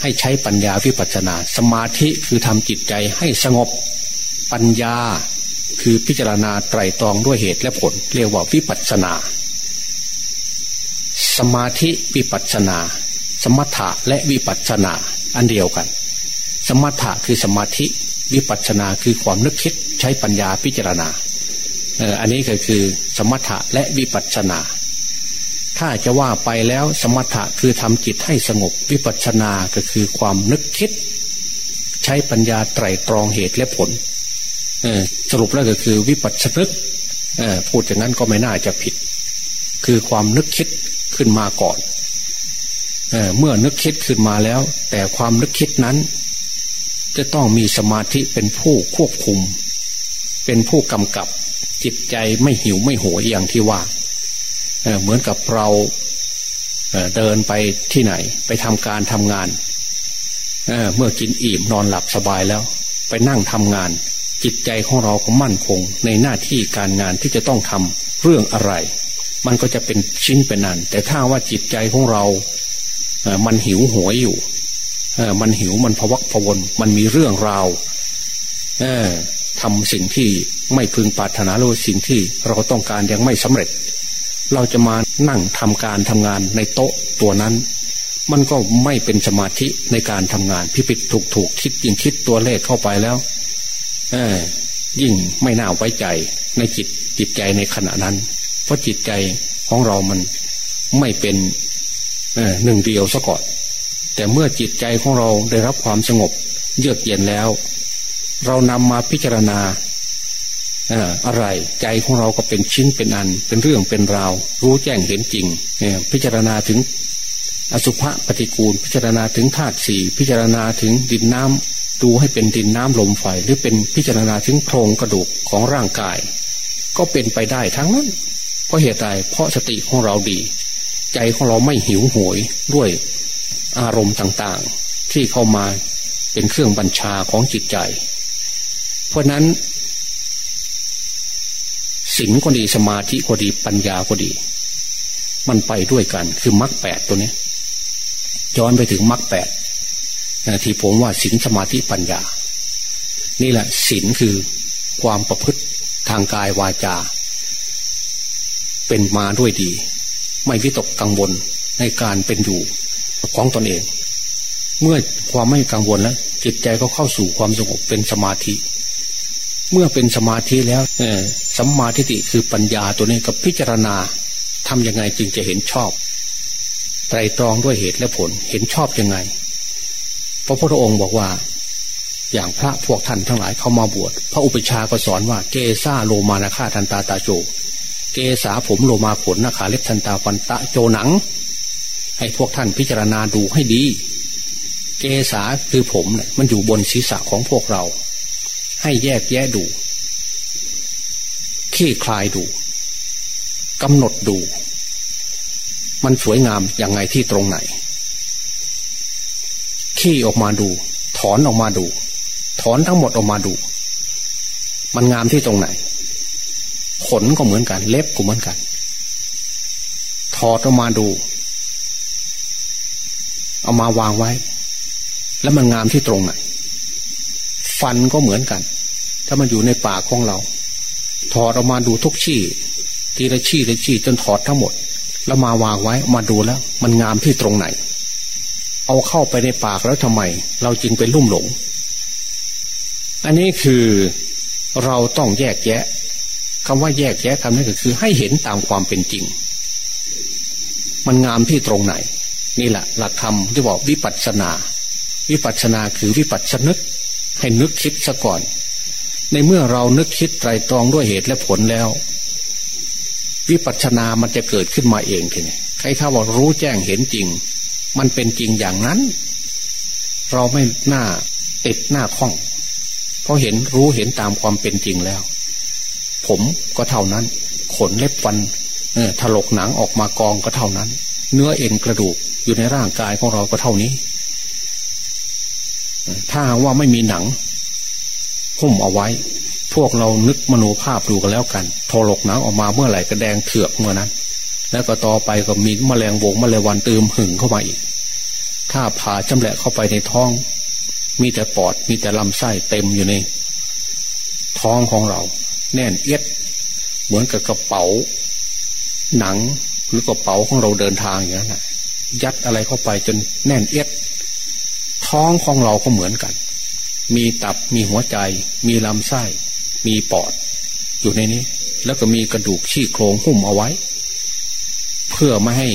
ให้ใช้ปัญญาวิปัสนา สมาธิคือทำจิตใจให้สงบปัญญาคือพิจารณาไตรตรองด้วยเหตุและผล เรียกว่าวิปัสนา สมาธิวิปัสนา สมถะและวิปัสนาอันเดียวกัน สมถะคือสมาธิวิปัสนาคือความนึกคิดใช้ปัญญาพิจารณาอันนี้ก็คือสมถะและวิปัสนา ถ้าจะว่าไปแล้วสมถะคือทำจิตให้สงบวิปัสนาก็คือความนึกคิด ใช้ปัญญาไตรตรองเหตุและผลสรุปแล้วก็คือวิปัสสนึกพูดอย่างนั้นก็ไม่น่าจะผิด คือความนึกคิด ขึ้นมาก่อนเเมื่อนึกคิดขึ้นมาแล้ว แต่ความนึกคิดนั้น จะต้องมีสมาธิเป็นผู้ควบคุม เป็นผู้กำกับจิตใจไม่หิวไม่โหยอย่างที่ว่าเเหมือนกับเราเเดินไปที่ไหน ไปทำการทำงานเเมื่อกินอิ่มนอนหลับสบายแล้ว ไปนั่งทำงาน จิตใจของเราก็มั่นคง ในหน้าที่การงานที่จะต้องทำเรื่องอะไร มันก็จะเป็นชิ้นเป็นนันแต่ถ้าว่าจิตใจของเรามันหิวโหยอยู่มันหิวมันพวักพวนมันมีเรื่องราวทำสิ่งที่ไม่พึงปรารถนาหรือสิ่งที่เราต้องการยังไม่สำเร็จ เราจะมานั่งทำการทำงานในโต๊ะตัวนั้น มันก็ไม่เป็นสมาธิในการทำงานพิพิธถูกถูกคิดยิ่งคิดตัวเลขเข้าไปแล้วเอยิ่งไม่น่าไว้ใจในจิตจิตใจในขณะนั้น เพราะจิตใจของเรามันไม่เป็นหนึ่งเดียวซะก่อน แต่เมื่อจิตใจของเราได้รับความสงบ เยือกเย็นแล้ว เรานำมาพิจารณาอะไรใจของเราก็เป็นชิ้นเป็นอัน เป็นเรื่องเป็นราว รู้แจ้งเห็นจริงพิจารณาถึงอสุภะปฏิกูล พิจารณาถึงธาตุสี่พิจารณาถึงดินน้ำดูให้เป็นดินน้ำลมไฟหรือเป็นพิจารณาถึงโครงกระดูกของร่างกาย ก็เป็นไปได้ทั้งนั้น เพราะเหตุใดเพราะสติของเราดี ใจของเราไม่หิวโหยด้วยอารมณ์ต่างๆ ที่เข้ามาเป็นเครื่องบัญชาของจิตใจ เพราะนั้นสิ่งก็ดีสมาธิก็ดีปัญญาก็ดี มันไปด้วยกันคือมรรคแปดตัวนี้ย้อนไปถึงมรรคแปดที่ผมว่าศีลสมาธิปัญญา นี่แหละศีลคือความประพฤติทางกายวาจา เป็นมาด้วยดี ไม่วิตกกังวลในการเป็นอยู่ของตนเอง เมื่อความไม่กังวลแล้วจิตใจก็เข้าสู่ความสงบเป็นสมาธิ เมื่อเป็นสมาธิแล้วสัมมาทิฏฐิคือปัญญาตัวนี้กับพิจารณาทำยังไงจึงจะเห็นชอบไตรตรองด้วยเหตุและผลเห็นชอบยังไง พระพุทธองค์บอกว่า อย่างพระพวกท่านทั้งหลายเข้ามาบวช พระอุปชาก็สอนว่าเกซ่าโลมานาคาทันตาตาโจ เกสาผมโลมาขนนาคาเล็บทันตาฟันตะโจหนัง ให้พวกท่านพิจารณาดูให้ดี เกษาคือผมเนี่ยมันอยู่บนศีรษะของพวกเรา ให้แยกแยะดูขี้คลายดูกำหนดดู มันสวยงามอย่างไงที่ตรงไหน ขี้ออกมาดู ถอนออกมาดู ถอนทั้งหมดออกมาดู มันงามที่ตรงไหน ขนก็เหมือนกัน เล็บก็เหมือนกันถอดออกมาดู เอามาวางไว้ แล้วมันงามที่ตรงไหนฟันก็เหมือนกัน ถ้ามันอยู่ในปากของเรา ถอดออกมาดูทุกชี้ทีละชี้ละชี้จนถอดทั้งหมด แล้วมาวางไว้มาดูแล้ว มันงามที่ตรงไหน เอาเข้าไปในปากแล้วทำไม เราจึงเป็นลุ่มหลง อันนี้คือเราต้องแยกแยะ คำว่าแยกแยะคำนี้ก็คือ ให้เห็นตามความเป็นจริง มันงามที่ตรงไหน นี่แหละ หลักธรรมที่บอกวิปัสสนา วิปัสสนาคือวิปัสสนึก ให้นึกคิดซะก่อน ในเมื่อเรานึกคิดไตรตรองด้วยเหตุและผลแล้ว วิปัสสนามันจะเกิดขึ้นมาเองทีนี้ใครถ้าว่ารู้แจ้งเห็นจริง มันเป็นจริงอย่างนั้น เราไม่น่าติดหน้าข้อง เพราะเห็นรู้เห็นตามความเป็นจริงแล้ว ผมก็เท่านั้น ขนเล็บฟันถลกหนังออกมากองก็เท่านั้น เนื้อเอ็นกระดูกอยู่ในร่างกายของเราก็เท่านี้ ถ้าว่าไม่มีหนังหุ้มเอาไว้ พวกเรานึกมโนภาพดูกันแล้วกันถลกหนังออกมาเมื่อไหร่ก็แดงเถือกเมื่อนั้น แล้วก็ต่อไปก็มีมแมลงวงมแมลงวันตืมหึงเข้ามาอีก ถ้าผ่าจำแหละเข้าไปในท้อง มีแต่ปอดมีแต่ลำไส้เต็มอยู่ในท้องของเรา แน่นเอียด เหมือนกับกระเป๋า หนังหรือกระเป๋าของเราเดินทางอย่างนั้นนะยัดอะไรเข้าไปจนแน่นเอียด ท้องของเราก็เหมือนกัน มีตับมีหัวใจ มีลำไส้ มีปอด อยู่ในนี้ แล้วก็มีกระดูกชี้โครงหุ้มเอาไว้ เพื่อไม่ให้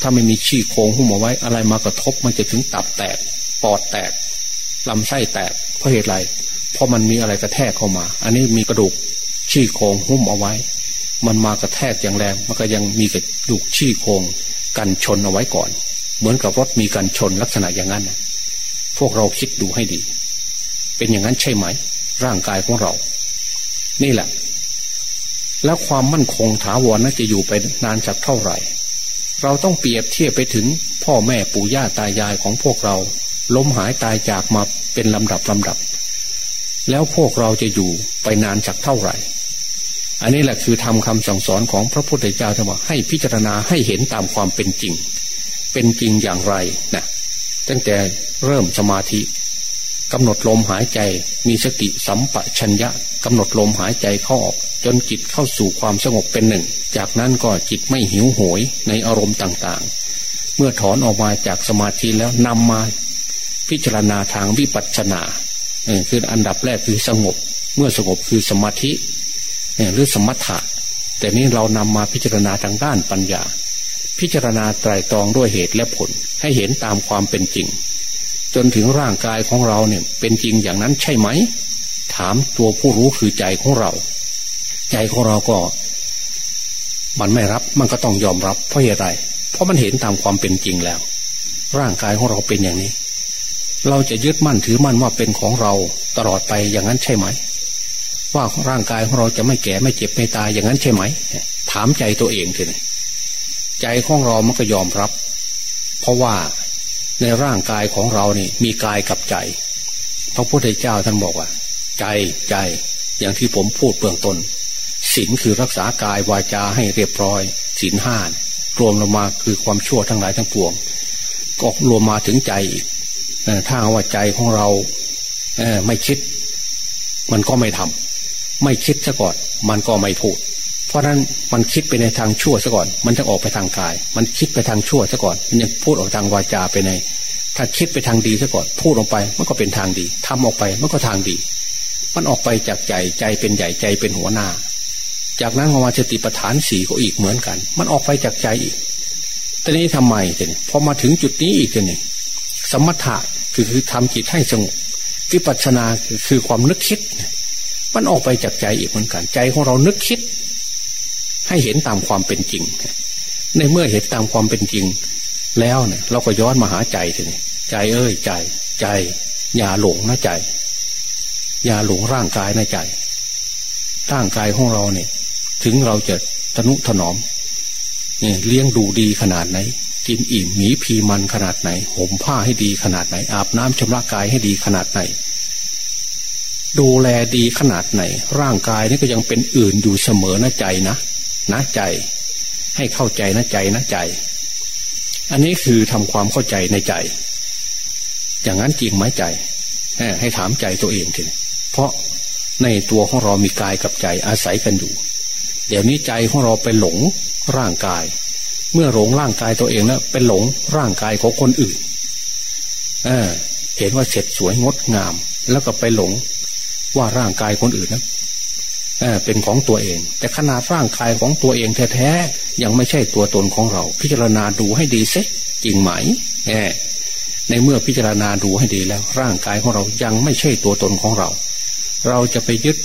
ถ้าไม่มีชี้โครงหุ้มเอาไว้ อะไรมากระทบมันจะถึงตับแตก ปอดแตกลำไส้แตกเพราะเหตุไร เพราะมันมีอะไรกระแทกเข้ามา อันนี้มีกระดูก ชี้โครงหุ้มเอาไว้ มันมากระแทกอย่างแรงมันก็ยังมีกระดูกชี้โครงกันชนเอาไว้ก่อน เหมือนกับรถมีกันชนลักษณะอย่างนั้นพวกเราคิดดูให้ดี เป็นอย่างนั้นใช่ไหม ร่างกายของเรา นี่แหละ แล้วความมั่นคงถาวรน่าจะอยู่ไปนานจากเท่าไหร่ เราต้องเปรียบเทียบไปถึงพ่อแม่ปู่ย่าตายายของพวกเราล้มหายตายจากมาเป็นลำดับลำดับ แล้วพวกเราจะอยู่ไปนานจากเท่าไหร่ อันนี้แหละคือทำคำสั่งสอนของพระพุทธเจ้าที่ว่าให้พิจารณาให้เห็นตามความเป็นจริง เป็นจริงอย่างไรนะตั้งแต่เริ่มสมาธิกำหนดลมหายใจมีสติสัมปชัญญะกำหนดลมหายใจเข้าออกจนจิตเข้าสู่ความสงบเป็นหนึ่ง จากนั้นก็จิตไม่หิวโหยในอารมณ์ต่างๆ เมื่อถอนออกมาจากสมาธิแล้วนำมา พิจารณาทางวิปัสสนาคืออันดับแรกคือสงบ เมื่อสงบคือสมาธิ หรือสมถะ แต่นี้เรานำมาพิจารณาทางด้านปัญญา พิจารณาไตรตรองด้วยเหตุและผล ให้เห็นตามความเป็นจริง จนถึงร่างกายของเราเนี่ยเป็นจริงอย่างนั้นใช่ไหม ถามตัวผู้รู้คือใจของเรา ใจของเราก็ มันไม่รับมันก็ต้องยอมรับเพราะเหตุไรเพราะมันเห็นตามความเป็นจริงแล้ว ร่างกายของเราเป็นอย่างนี้ เราจะยึดมั่นถือมั่นว่าเป็นของเราตลอดไปอย่างนั้นใช่ไหม ว่าร่างกายของเราจะไม่แก่ไม่เจ็บไม่ตายอย่างนั้นใช่ไหม ถามใจตัวเองทีนี้ใจของเรามันก็ยอมรับ เพราะว่าในร่างกายของเรานี่มีกายกับใจ พระพุทธเจ้าท่านบอกว่า ใจใจอย่างที่ผมพูดเบื้องต้นศีลคือรักษากายวาจาให้เรียบร้อยศีลห้ารวมลงมาคือความชั่วทั้งหลายทั้งปวง ก็รวมมาถึงใจอีกถ้าว่าใจของเราไม่คิด มันก็ไม่ทำ ไม่คิดซะก่อน มันก็ไม่พูด เพราะนั้นมันคิดไปในทางชั่วซะก่อน มันจะออกไปทางกาย มันคิดไปทางชั่วซะก่อน มันยังพูดออกทางวาจาไปใน ถ้าคิดไปทางดีซะก่อน พูดออกไป มันก็เป็นทางดีทำออกไป มันก็ทางดี มันออกไปจากใจ ใจเป็นใหญ่ ใจเป็นหัวหน้า จากนั้นมาสติปัฏฐานสี่ก็อีกเหมือนกัน มันออกไปจากใจอีกตอนนี้ทำไมเนี่ยพอมาถึงจุดนี้อีกเนี่ยสมถะคือคือทำจิตให้สงบวิปัสสนาคือความนึกคิด มันออกไปจากใจอีกเหมือนกัน ใจของเรานึกคิด ให้เห็นตามความเป็นจริง ในเมื่อเห็นตามความเป็นจริง แล้วเนี่ยเราก็ย้อนมาหาใจทีนี้ใจเอ้ยใจ ใจ อย่าหลงนะใจ อย่าหลงร่างกายนะใจ ร่างกายของเราเนี่ย ถึงเราจะทนุถนอมเนี่ยเลี้ยงดูดีขนาดไหน กินอิ่มหมีพีมันขนาดไหนห่มผ้าให้ดีขนาดไหน อาบน้ำชำระกายให้ดีขนาดไหน ดูแลดีขนาดไหน ร่างกายนี่ก็ยังเป็นอื่นอยู่เสมอนะใจนะนะใจ ให้เข้าใจนะใจนะใจ อันนี้คือทำความเข้าใจในใจ อย่างนั้นจริงไหมใจให้ถามใจตัวเองทีเพราะในตัวของเรามีกายกับใจอาศัยกันอยู่ เดี๋ยวนี้ใจของเราไปหลงร่างกาย เมื่อหลงร่างกายตัวเองแล้วเป็นหลงร่างกายของคนอื่นเเห็นว่าเสร็จสวยงดงาม แล้วก็ไปหลง ว่าร่างกายคนอื่นนะเออเป็นของตัวเอง แต่ขนาดร่างกายของตัวเองแท้ๆยังไม่ใช่ตัวตนของเรา พิจารณาดูให้ดีเซ็จริงไหมเออในเมื่อพิจารณาดูให้ดีแล้ว ร่างกายของเรายังไม่ใช่ตัวตนของเรา เราจะไปยึด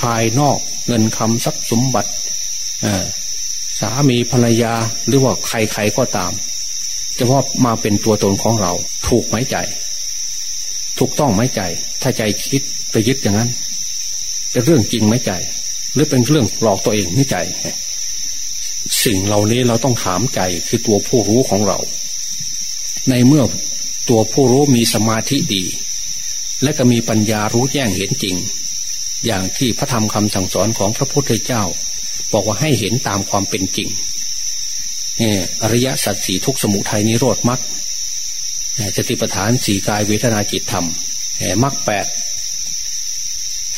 ภายนอกเงินคำทรัพย์สมบัติสามีภรรยาหรือว่าใครๆก็ตามจะว่ามาเป็นตัวตนของเรา ถูกไหมใจ ถูกต้องไหมใจ ถ้าใจคิด ไปยึดอย่างนั้น เป็นเรื่องจริงไหมใจ หรือเป็นเรื่องหลอกตัวเองไม่ใจ สิ่งเหล่านี้เราต้องถามใจคือตัวผู้รู้ของเรา ในเมื่อตัวผู้รู้มีสมาธิดี และก็มีปัญญารู้แจ้งเห็นจริง อย่างที่พระธรรมคำสั่งสอนของพระพุทธเจ้า บอกว่าให้เห็นตามความเป็นจริงอริยสัจสี่ทุกสมุทัยนิโรธมรรคสติปฐานสี่กายเวทนาจิตธรรมมรรคแปด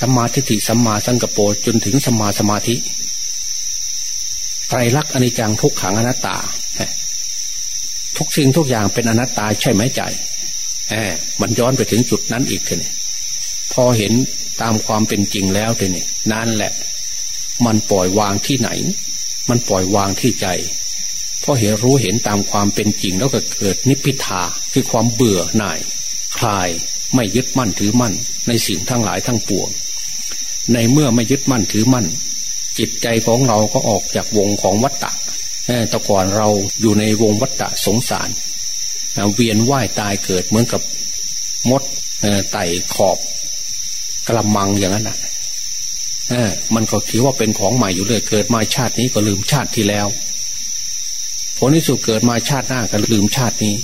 สัมมาทิฏฐิสัมมาสังกปรจนถึงสัมมาสมาธิไตรลักษณ์อนิจจังทุกขังอนัตตา ทุกสิ่งทุกอย่างเป็นอนัตตาใช่ไหมใจแอบมันย้อนไปถึงจุดนั้นอีกเลยพอเห็นตามความเป็นจริงแล้วเลยนั่นแหละ มันปล่อยวางที่ไหน มันปล่อยวางที่ใจพอเห็นรู้เห็นตามความเป็นจริงแล้วก็เกิดนิพพิทาคือความเบื่อหน่าย คลายไม่ยึดมั่นถือมั่นในสิ่งทั้งหลายทั้งปวง ในเมื่อไม่ยึดมั่นถือมั่น จิตใจของเราก็ออกจากวงของวัฏฏะแต่ก่อนเราอยู่ในวงวัฏฏะสงสาร เวียนว่ายตายเกิดเหมือนกับมดไต่ขอบกระมังอย่างนั้นนะมันก็คิดว่าเป็นของใหม่อยู่เลยเกิดมาชาตินี้ก็ลืมชาติที่แล้วผลที่สุดเกิดมาชาติหน้าก็ลืมชาตินี้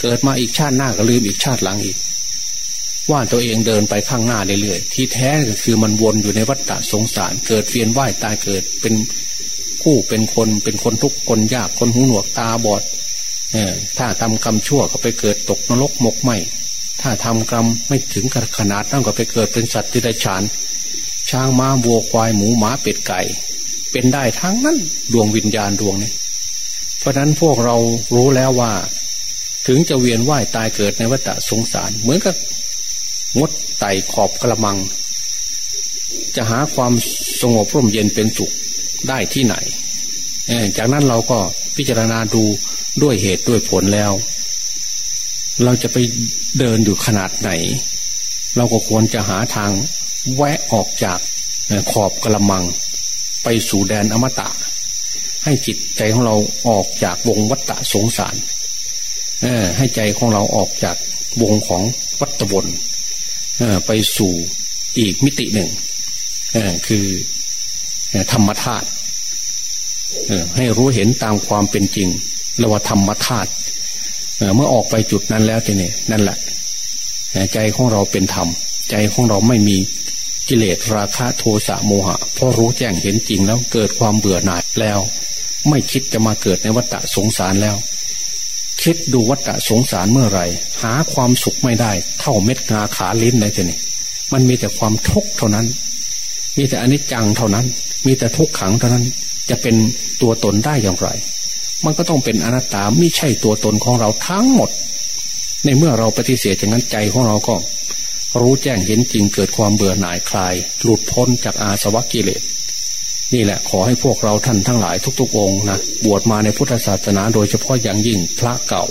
เกิดมาอีกชาติหน้าก็ลืมอีกชาติหลังอีก ว่าตัวเองเดินไปข้างหน้าเรื่อยๆที่แท้ก็คือมันวนอยู่ในวัฏฏะสงสาร เกิดเวียนว่ายตายเกิดเป็นผู้เป็นคนเป็นคนทุกคนยากคนหูหนวกตาบอดเอถ้าทำกรรมชั่วก็ไปเกิดตกนรกหมกไหมถ้าทำกรรมไม่ถึงขนาดนั้นก็ไปเกิดเป็นสัตว์ที่ได้ฉาน ช้างม้าวัวควายหมูหมาเป็ดไก่ เป็นได้ทั้งนั้นดวงวิญญาณดวงนี้ เพราะนั้นพวกเรารู้แล้วว่า ถึงจะเวียนว่ายตายเกิดในวัฏสงสาร เหมือนกับ งดไต่ขอบกระมัง จะหาความสงบร่มเย็นเป็นสุขได้ที่ไหน จากนั้นเราก็พิจารณาดูด้วยเหตุด้วยผลแล้ว เราจะไปเดินอยู่ขนาดไหน เราก็ควรจะหาทางแวะออกจากขอบกระมัง ไปสู่แดนอมตะ ให้จิตใจของเราออกจากวงวัฏสงสารให้ใจของเราออกจากวงของวัฏวน ไปสู่อีกมิติหนึ่งคือธรรมธาตุให้รู้เห็นตามความเป็นจริงเรียกว่าธรรมธาตุเมื่อออกไปจุดนั้นแล้วเนี่ยนั่นแหละใจของเราเป็นธรรม ใจของเราไม่มีกิเลสราคะโทสะโมหะเพราะรู้แจ้งเห็นจริงแล้วเกิดความเบื่อหน่ายแล้ว ไม่คิดจะมาเกิดในวัฏสงสารแล้ว คิดดูวัฏสงสารเมื่อไหร่ หาความสุขไม่ได้ เท่าเม็ดงาขาลิ้นเลยทีนี้มันมีแต่ความทุกข์เท่านั้น มีแต่อนิจจังเท่านั้น มีแต่ทุกขังเท่านั้น จะเป็นตัวตนได้อย่างไร มันก็ต้องเป็นอนัตตาไม่ใช่ตัวตนของเราทั้งหมด ในเมื่อเราปฏิเสธอย่างนั้นใจของเราก็ รู้แจ้งเห็นจริงเกิดความเบื่อหน่ายคลาย หลุดพ้นจากอาสวะกิเลส นี่แหละขอให้พวกเราท่านทั้งหลายทุก ๆ องค์นะบวชมาในพุทธศาสนา โดยเฉพาะอย่างยิ่งพระเก่า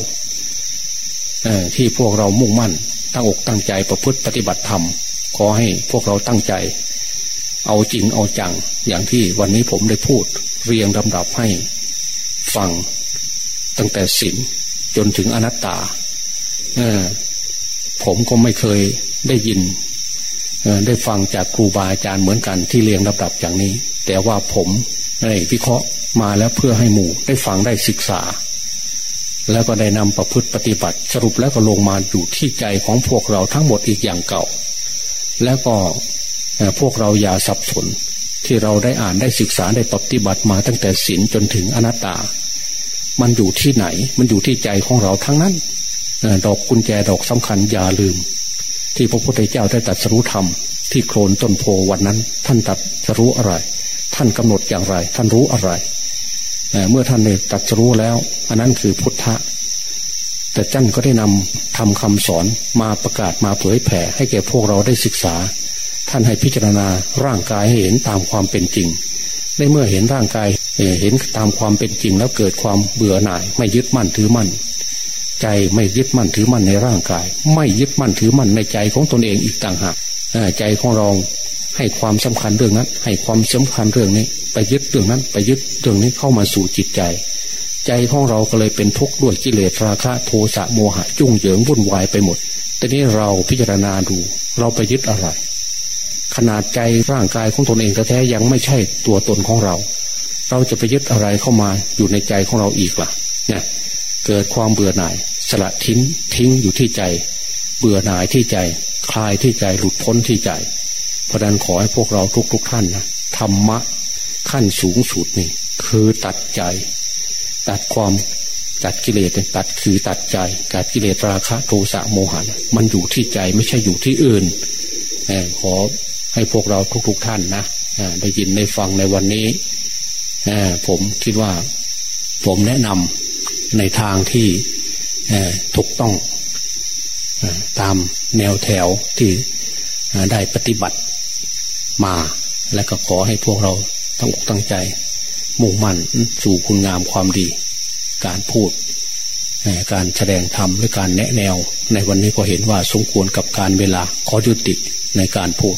ที่พวกเรามุ่งมั่น ตั้งอกตั้งใจประพฤติปฏิบัติธรรม ขอให้พวกเราตั้งใจ เอาจริงเอาจัง อย่างที่วันนี้ผมได้พูด เรียงลำดับให้ ฟังตั้งแต่ศีลจนถึงอนัตตาผมก็ไม่เคยได้ยิน ได้ฟังจากครูบาอาจารย์เหมือนกันที่เรียงลำดับอย่างนี้ แต่ว่าผมได้วิเคราะห์มาแล้วเพื่อให้หมู่ได้ฟังได้ศึกษา แล้วก็ได้นำประพฤติปฏิบัติ สรุปแล้วก็ลงมาอยู่ที่ใจของพวกเราทั้งหมดอีกอย่างเก่า แล้วก็พวกเราอย่าสับสนที่เราได้อ่านได้ศึกษาได้ปฏิบัติมาตั้งแต่ศีลจนถึงอนัตตา มันอยู่ที่ไหน มันอยู่ที่ใจของเราทั้งนั้นดอกกุญแจดอกสำคัญอย่าลืม ที่พระพุทธเจ้าได้ตรัสรู้ธรรมที่โคลนต้นโพวันนั้น ท่านตัดจะรู้อะไร ท่านกำหนดอย่างไร ท่านรู้อะไรเมื่อท่านได้ตัดจะรู้แล้ว อันนั้นคือพุทธะแต่ท่านก็ได้นำทำคำสอนมาประกาศมาเผยแผ่ให้แก่พวกเราได้ศึกษา ท่านให้พิจารณาร่างกายให้เห็นตามความเป็นจริงในเมื่อเห็นร่างกายเห็นตามความเป็นจริงแล้วเกิดความเบื่อหน่าย ไม่ยึดมั่นถือมั่น ใจไม่ยึดมั่นถือมั่นในร่างกาย ไม่ยึดมั่นถือมั่นในใจของตนเองอีกต่างหากใจของเราให้ความสำคัญเรื่องนั้น ให้ความสำคัญเรื่องนี้ ไปยึดเรื่องนั้น ไปยึดเรื่องนี้เข้ามาสู่จิตใจ ใจของเราก็เลยเป็นทุกข์ด้วยกิเลสราคะโทสะโมหะจุ่งเหยิงวุ่นวายไปหมดแต่นี้เราพิจารณาดู เราไปยึดอะไร ขนาดใจร่างกายของตนเองแท้ๆยังไม่ใช่ตัวตนของเรา เราจะไปยึดอะไรเข้ามาอยู่ในใจของเราอีกล่ะเนี่ยเกิดความเบื่อหน่าย ละทิ้งทิ้งอยู่ที่ใจ เบื่อหน่ายที่ใจ คลายที่ใจหลุดพ้นที่ใจ เพราะนั้นขอให้พวกเราทุกๆทท่านนะธรรมะขั้นสูงสุดนี่ คือตัดใจ ตัดความตัดกิเลสตัดคือตัดใจตัดกิเลสราคะโทสะโมหะมันอยู่ที่ใจไม่ใช่อยู่ที่อื่นขอให้พวกเราทุก ๆทท่านนะได้ยินได้ฟังในวันนี้ผมคิดว่าผมแนะนำในทางที่ ถูกต้องตามแนวแถวที่ได้ปฏิบัติมา และก็ขอให้พวกเราตั้งอกตั้งใจ มุ่งมั่นสู่คุณงามความดี การพูด การแสดงธรรมหรือการแนะแนว ในวันนี้ก็เห็นว่าสมควรกับการเวลาขอยุติในการพูด